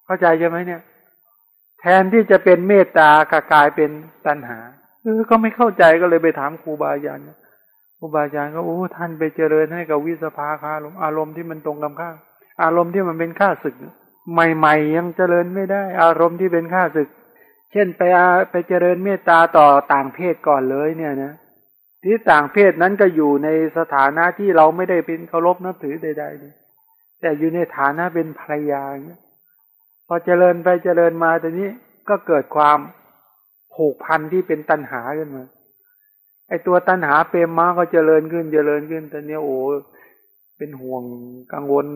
เข้าใจใช่ไหมเนี่ย แทนที่จะเป็นเมตตากลายเป็นตัณหา เออก็ไม่เข้าใจก็เลยไปถามครูบาอาจารย์ครูบาอาจารย์ก็โอ้ท่านไปเจริญให้กับวิสภาคารมอารมณ์ที่มันตรงกันข้ามอารมณ์ที่มันเป็นข้าศึก ใหม่ๆยังเจริญไม่ได้ อารมณ์ที่เป็นข้าศึก เช่นไปไปเจริญเมตตาต่อต่างเพศก่อนเลยเนี่ยนะที่ต่างเพศนั้นก็อยู่ในสถานะที่เราไม่ได้เป็นเคารพนับถือใดๆเลยแต่อยู่ในฐานะเป็นภรรยาเนี่ยพอเจริญไปเจริญมาตอนนี้ก็เกิดความ ผูกพันที่เป็นตัณหาขึ้นมาไอตัวตัณหาเปรมมาก็เจริญขึ้นเจริญขึ้นตอนนี้โอ้เป็นห่วงกังวล